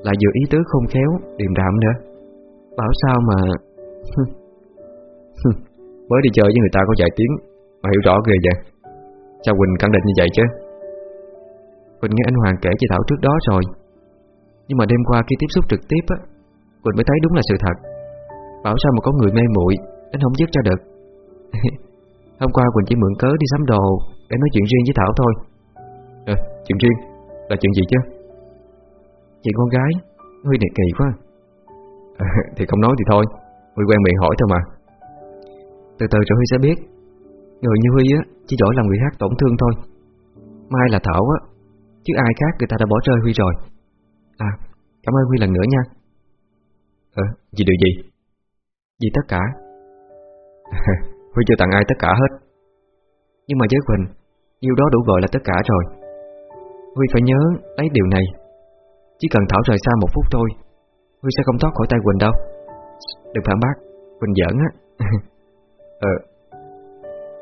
Lại vừa ý tứ không khéo, điềm đạm nữa. Bảo sao mà Mới đi chơi với người ta có vài tiếng Mà hiểu rõ ghê vậy. Sao Quỳnh khẳng định như vậy chứ? Quỳnh nghe anh Hoàng kể chị Thảo trước đó rồi. Nhưng mà đêm qua khi tiếp xúc trực tiếp á Quỳnh mới thấy đúng là sự thật. Bảo sao mà có người mê muội Đến không dứt ra được. Hôm qua Quỳnh chỉ mượn cớ đi sắm đồ. Để nói chuyện riêng với Thảo thôi. À, Chuyện riêng? Là chuyện gì chứ? Chuyện con gái. Huy này kỳ quá. À, Thì không nói thì thôi. Huy quen miệng hỏi thôi mà. Từ từ rồi Huy sẽ biết. Người như Huy á Chỉ giỏi làm người khác tổn thương thôi. Mai là Thảo á Chứ ai khác người ta đã bỏ rơi Huy rồi. À cảm ơn Huy lần nữa nha. Ờ gì điều gì? Vì tất cả. Huy chưa tặng ai tất cả hết nhưng mà với Quỳnh Yêu đó đủ gọi là tất cả rồi. Huy phải nhớ lấy điều này. Chỉ cần Thảo rời xa một phút thôi Huy sẽ không thoát khỏi tay Quỳnh đâu. Đừng phản bác Quỳnh giỡn á. Ờ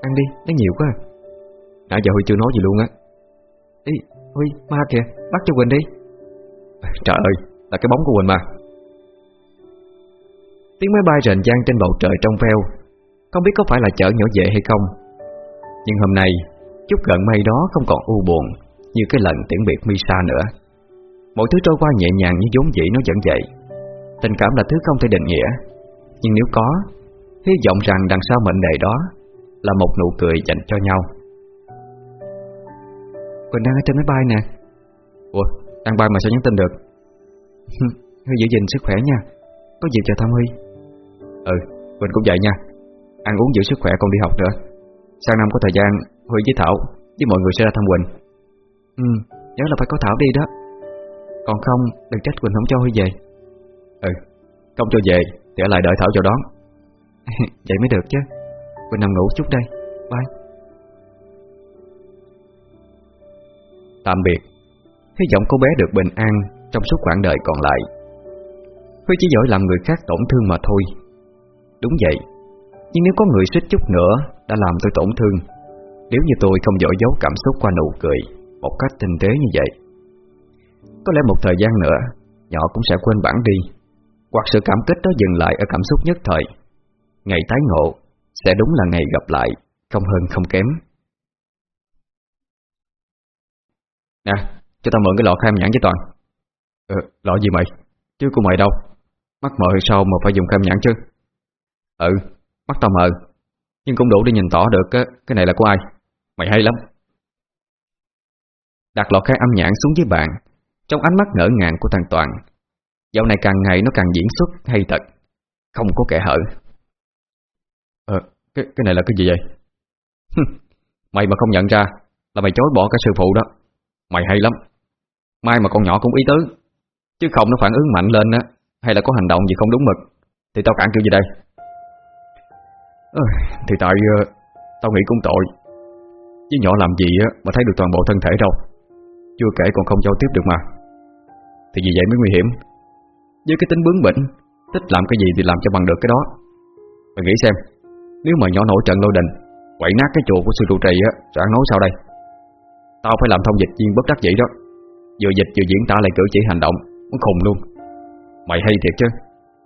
Ăn đi, nó nhiều quá. Nãy giờ Huy chưa nói gì luôn á. Ý, Huy, ma kìa, bắt cho Quỳnh đi. Trời ơi, là cái bóng của Quỳnh mà. Tiếng máy bay rền vang trên bầu trời trong veo. Không biết có phải là chở nhỏ dễ hay không nhưng hôm nay Chút gần mây đó không còn u buồn Như cái lần tiễn biệt Misa nữa. Mọi thứ trôi qua nhẹ nhàng như vốn dĩ nó vẫn vậy. Tình cảm là thứ không thể định nghĩa. Nhưng nếu có Hy vọng rằng đằng sau mệnh đề đó Là một nụ cười dành cho nhau. Quỳnh đang ở trên máy bay nè. Ủa, đang bay mà sao nhắn tin được? Huy giữ gìn sức khỏe nha. Có gì chờ thăm Huy. Ừ, Quỳnh cũng vậy nha. Ăn uống giữ sức khỏe còn đi học nữa. Sang năm có thời gian Huy với Thảo Với mọi người sẽ ra thăm Quỳnh. Ừ, nhớ là phải có Thảo đi đó. Còn không, đừng trách Quỳnh không cho Huy về. Ừ, không cho về Thì ở lại đợi Thảo cho đón. Vậy mới được chứ. Quỳnh nằm ngủ chút đây. Bye. Tạm biệt. Hy vọng cô bé được bình an Trong suốt quãng đời còn lại. Huy chỉ giỏi làm người khác tổn thương mà thôi. Đúng vậy nhưng nếu có người suýt chút nữa Đã làm tôi tổn thương Nếu như tôi không giỏi giấu cảm xúc qua nụ cười Một cách tinh tế như vậy Có lẽ một thời gian nữa Nhỏ cũng sẽ quên bản đi. Hoặc sự cảm kích đó dừng lại ở cảm xúc nhất thời. Ngày tái ngộ Sẽ đúng là ngày gặp lại Không hơn không kém. Nè, cho tao mượn cái lọ khai nhãn với Toàn. Ờ, lọ gì mày? Chứ của mày đâu? Mắt mờ hay sao mà phải dùng khai nhãn chứ? Ừ, mắt tao mờ Nhưng cũng đủ để nhìn tỏ được cái, này là của ai. Mày hay lắm. Đặt lọ khai âm nhãn xuống dưới bàn Trong ánh mắt ngỡ ngàng của thằng Toàn. Dạo này càng ngày nó càng diễn xuất hay thật Không có kẻ hở. Ờ, cái, cái này là cái gì vậy? mày mà không nhận ra Là mày chối bỏ cái sư phụ đó. Mày hay lắm. Mai mà con nhỏ cũng ý tứ. Chứ không nó phản ứng mạnh lên á Hay là có hành động gì không đúng mực Thì tao cản kiểu gì đây? À, Thì tại uh, Tao nghĩ cũng tội. Chứ nhỏ làm gì ờ, mà thấy được toàn bộ thân thể đâu. Chưa kể còn không giao tiếp được mà. Thì vì vậy mới nguy hiểm. Với cái tính bướng bỉnh Thích làm cái gì thì làm cho bằng được cái đó. Mày nghĩ xem Nếu mà nhỏ nổi trận lôi đình Quậy nát cái chùa của sư trụ trì ờ, á Rồi ăn nói sao đây? Tao phải làm thông dịch viên bất đắc dĩ đó. Vừa dịch vừa diễn tả lại cử chỉ hành động Muốn khùng luôn. Mày hay thiệt chứ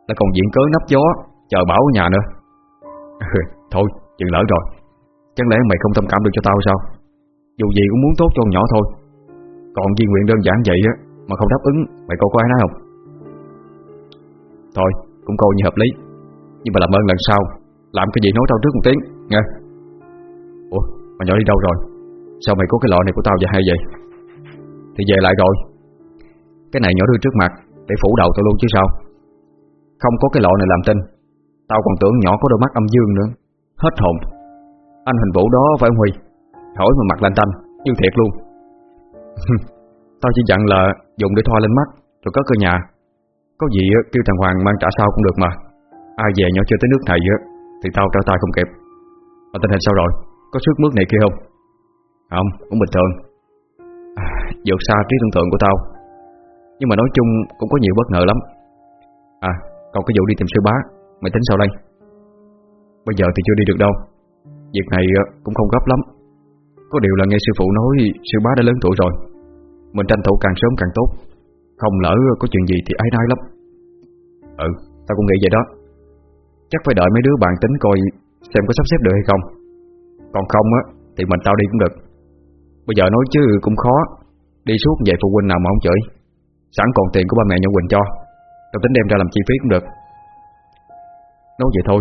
Là còn diễn cớ nắp gió Chờ bảo ở nhà nữa. Ừ, thôi, chừng lỡ rồi. Chẳng lẽ mày không thông cảm được cho tao sao? Dù gì cũng muốn tốt cho con nhỏ thôi. Còn di nguyện đơn giản vậy á, Mà không đáp ứng, Mày coi có ai nói không? Thôi, cũng coi như hợp lý. Nhưng mà làm ơn lần sau, Làm cái gì nói tao trước một tiếng, Nghe. Ủa, mà nhỏ đi đâu rồi? Sao mày có cái lọ này của tao và hay vậy? Thì về lại rồi. Cái này nhỏ đưa trước mặt, Để phủ đầu tao luôn chứ sao? Không có cái lọ này làm tin. Tao còn tưởng nhỏ có đôi mắt âm dương nữa. Hết hồn. Anh hình vũ đó phải không Huy? Hỏi mà mặt lanh tanh Như thiệt luôn. Tao chỉ dặn là dùng để thoa lên mắt Rồi cất cơ nhà. Có gì kêu thằng Hoàng mang trả sau cũng được mà. Ai về nhỏ chưa tới nước này Thì tao trao tay không kịp. Mà tình hình sao rồi? Có sức mướt này kia không? Không, cũng bình thường. À, Vượt xa trí tưởng tượng của tao. Nhưng mà nói chung cũng có nhiều bất ngờ lắm. À, còn cái vụ đi tìm sư bá. Mày tính sao đây Bây giờ thì chưa đi được đâu. Việc này ờ, cũng không gấp lắm. Có điều là nghe sư phụ nói Sư bá đã lớn tuổi rồi. Mình tranh thủ càng sớm càng tốt. Không lỡ có chuyện gì thì ai nai lắm. Ừ, tao cũng nghĩ vậy đó. Chắc phải đợi mấy đứa bạn tính coi Xem có sắp xếp được hay không. Còn không á Thì mình tao đi cũng được. Bây giờ nói chứ cũng khó. Đi suốt vậy phụ huynh nào mà không chửi. Sẵn còn tiền của ba mẹ nhà Quỳnh cho. Tao tính đem ra làm chi phí cũng được. Nói vậy thôi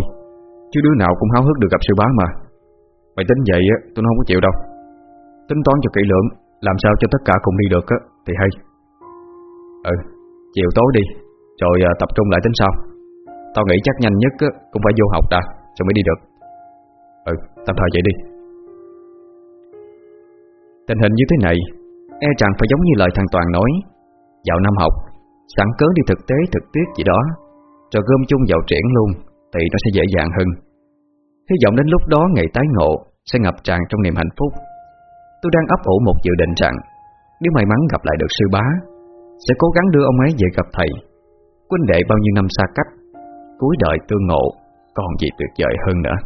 Chứ đứa nào cũng háo hức được gặp sư bá mà. Mày tính vậy á tôi không có chịu đâu. Tính toán cho kỹ lưỡng Làm sao cho tất cả cùng đi được á Thì hay. Ừ Chiều tối đi Rồi à, tập trung lại tính sau. Tao nghĩ chắc nhanh nhất á, cũng phải vô học đã Rồi mới đi được. Ừ tạm thời vậy đi. Tình hình như thế này E rằng phải giống như lời thằng Toàn nói. Dạo năm học Sẵn cớ đi thực tế thực tiết gì đó Rồi gom chung vào triển luôn. Thì nó sẽ dễ dàng hơn. Hy vọng đến lúc đó ngày tái ngộ Sẽ ngập tràn trong niềm hạnh phúc. Tôi đang ấp ủ một dự định rằng, Nếu may mắn gặp lại được sư bá, Sẽ cố gắng đưa ông ấy về gặp thầy. Quân đệ bao nhiêu năm xa cách, cuối đời tương ngộ Còn gì tuyệt vời hơn nữa.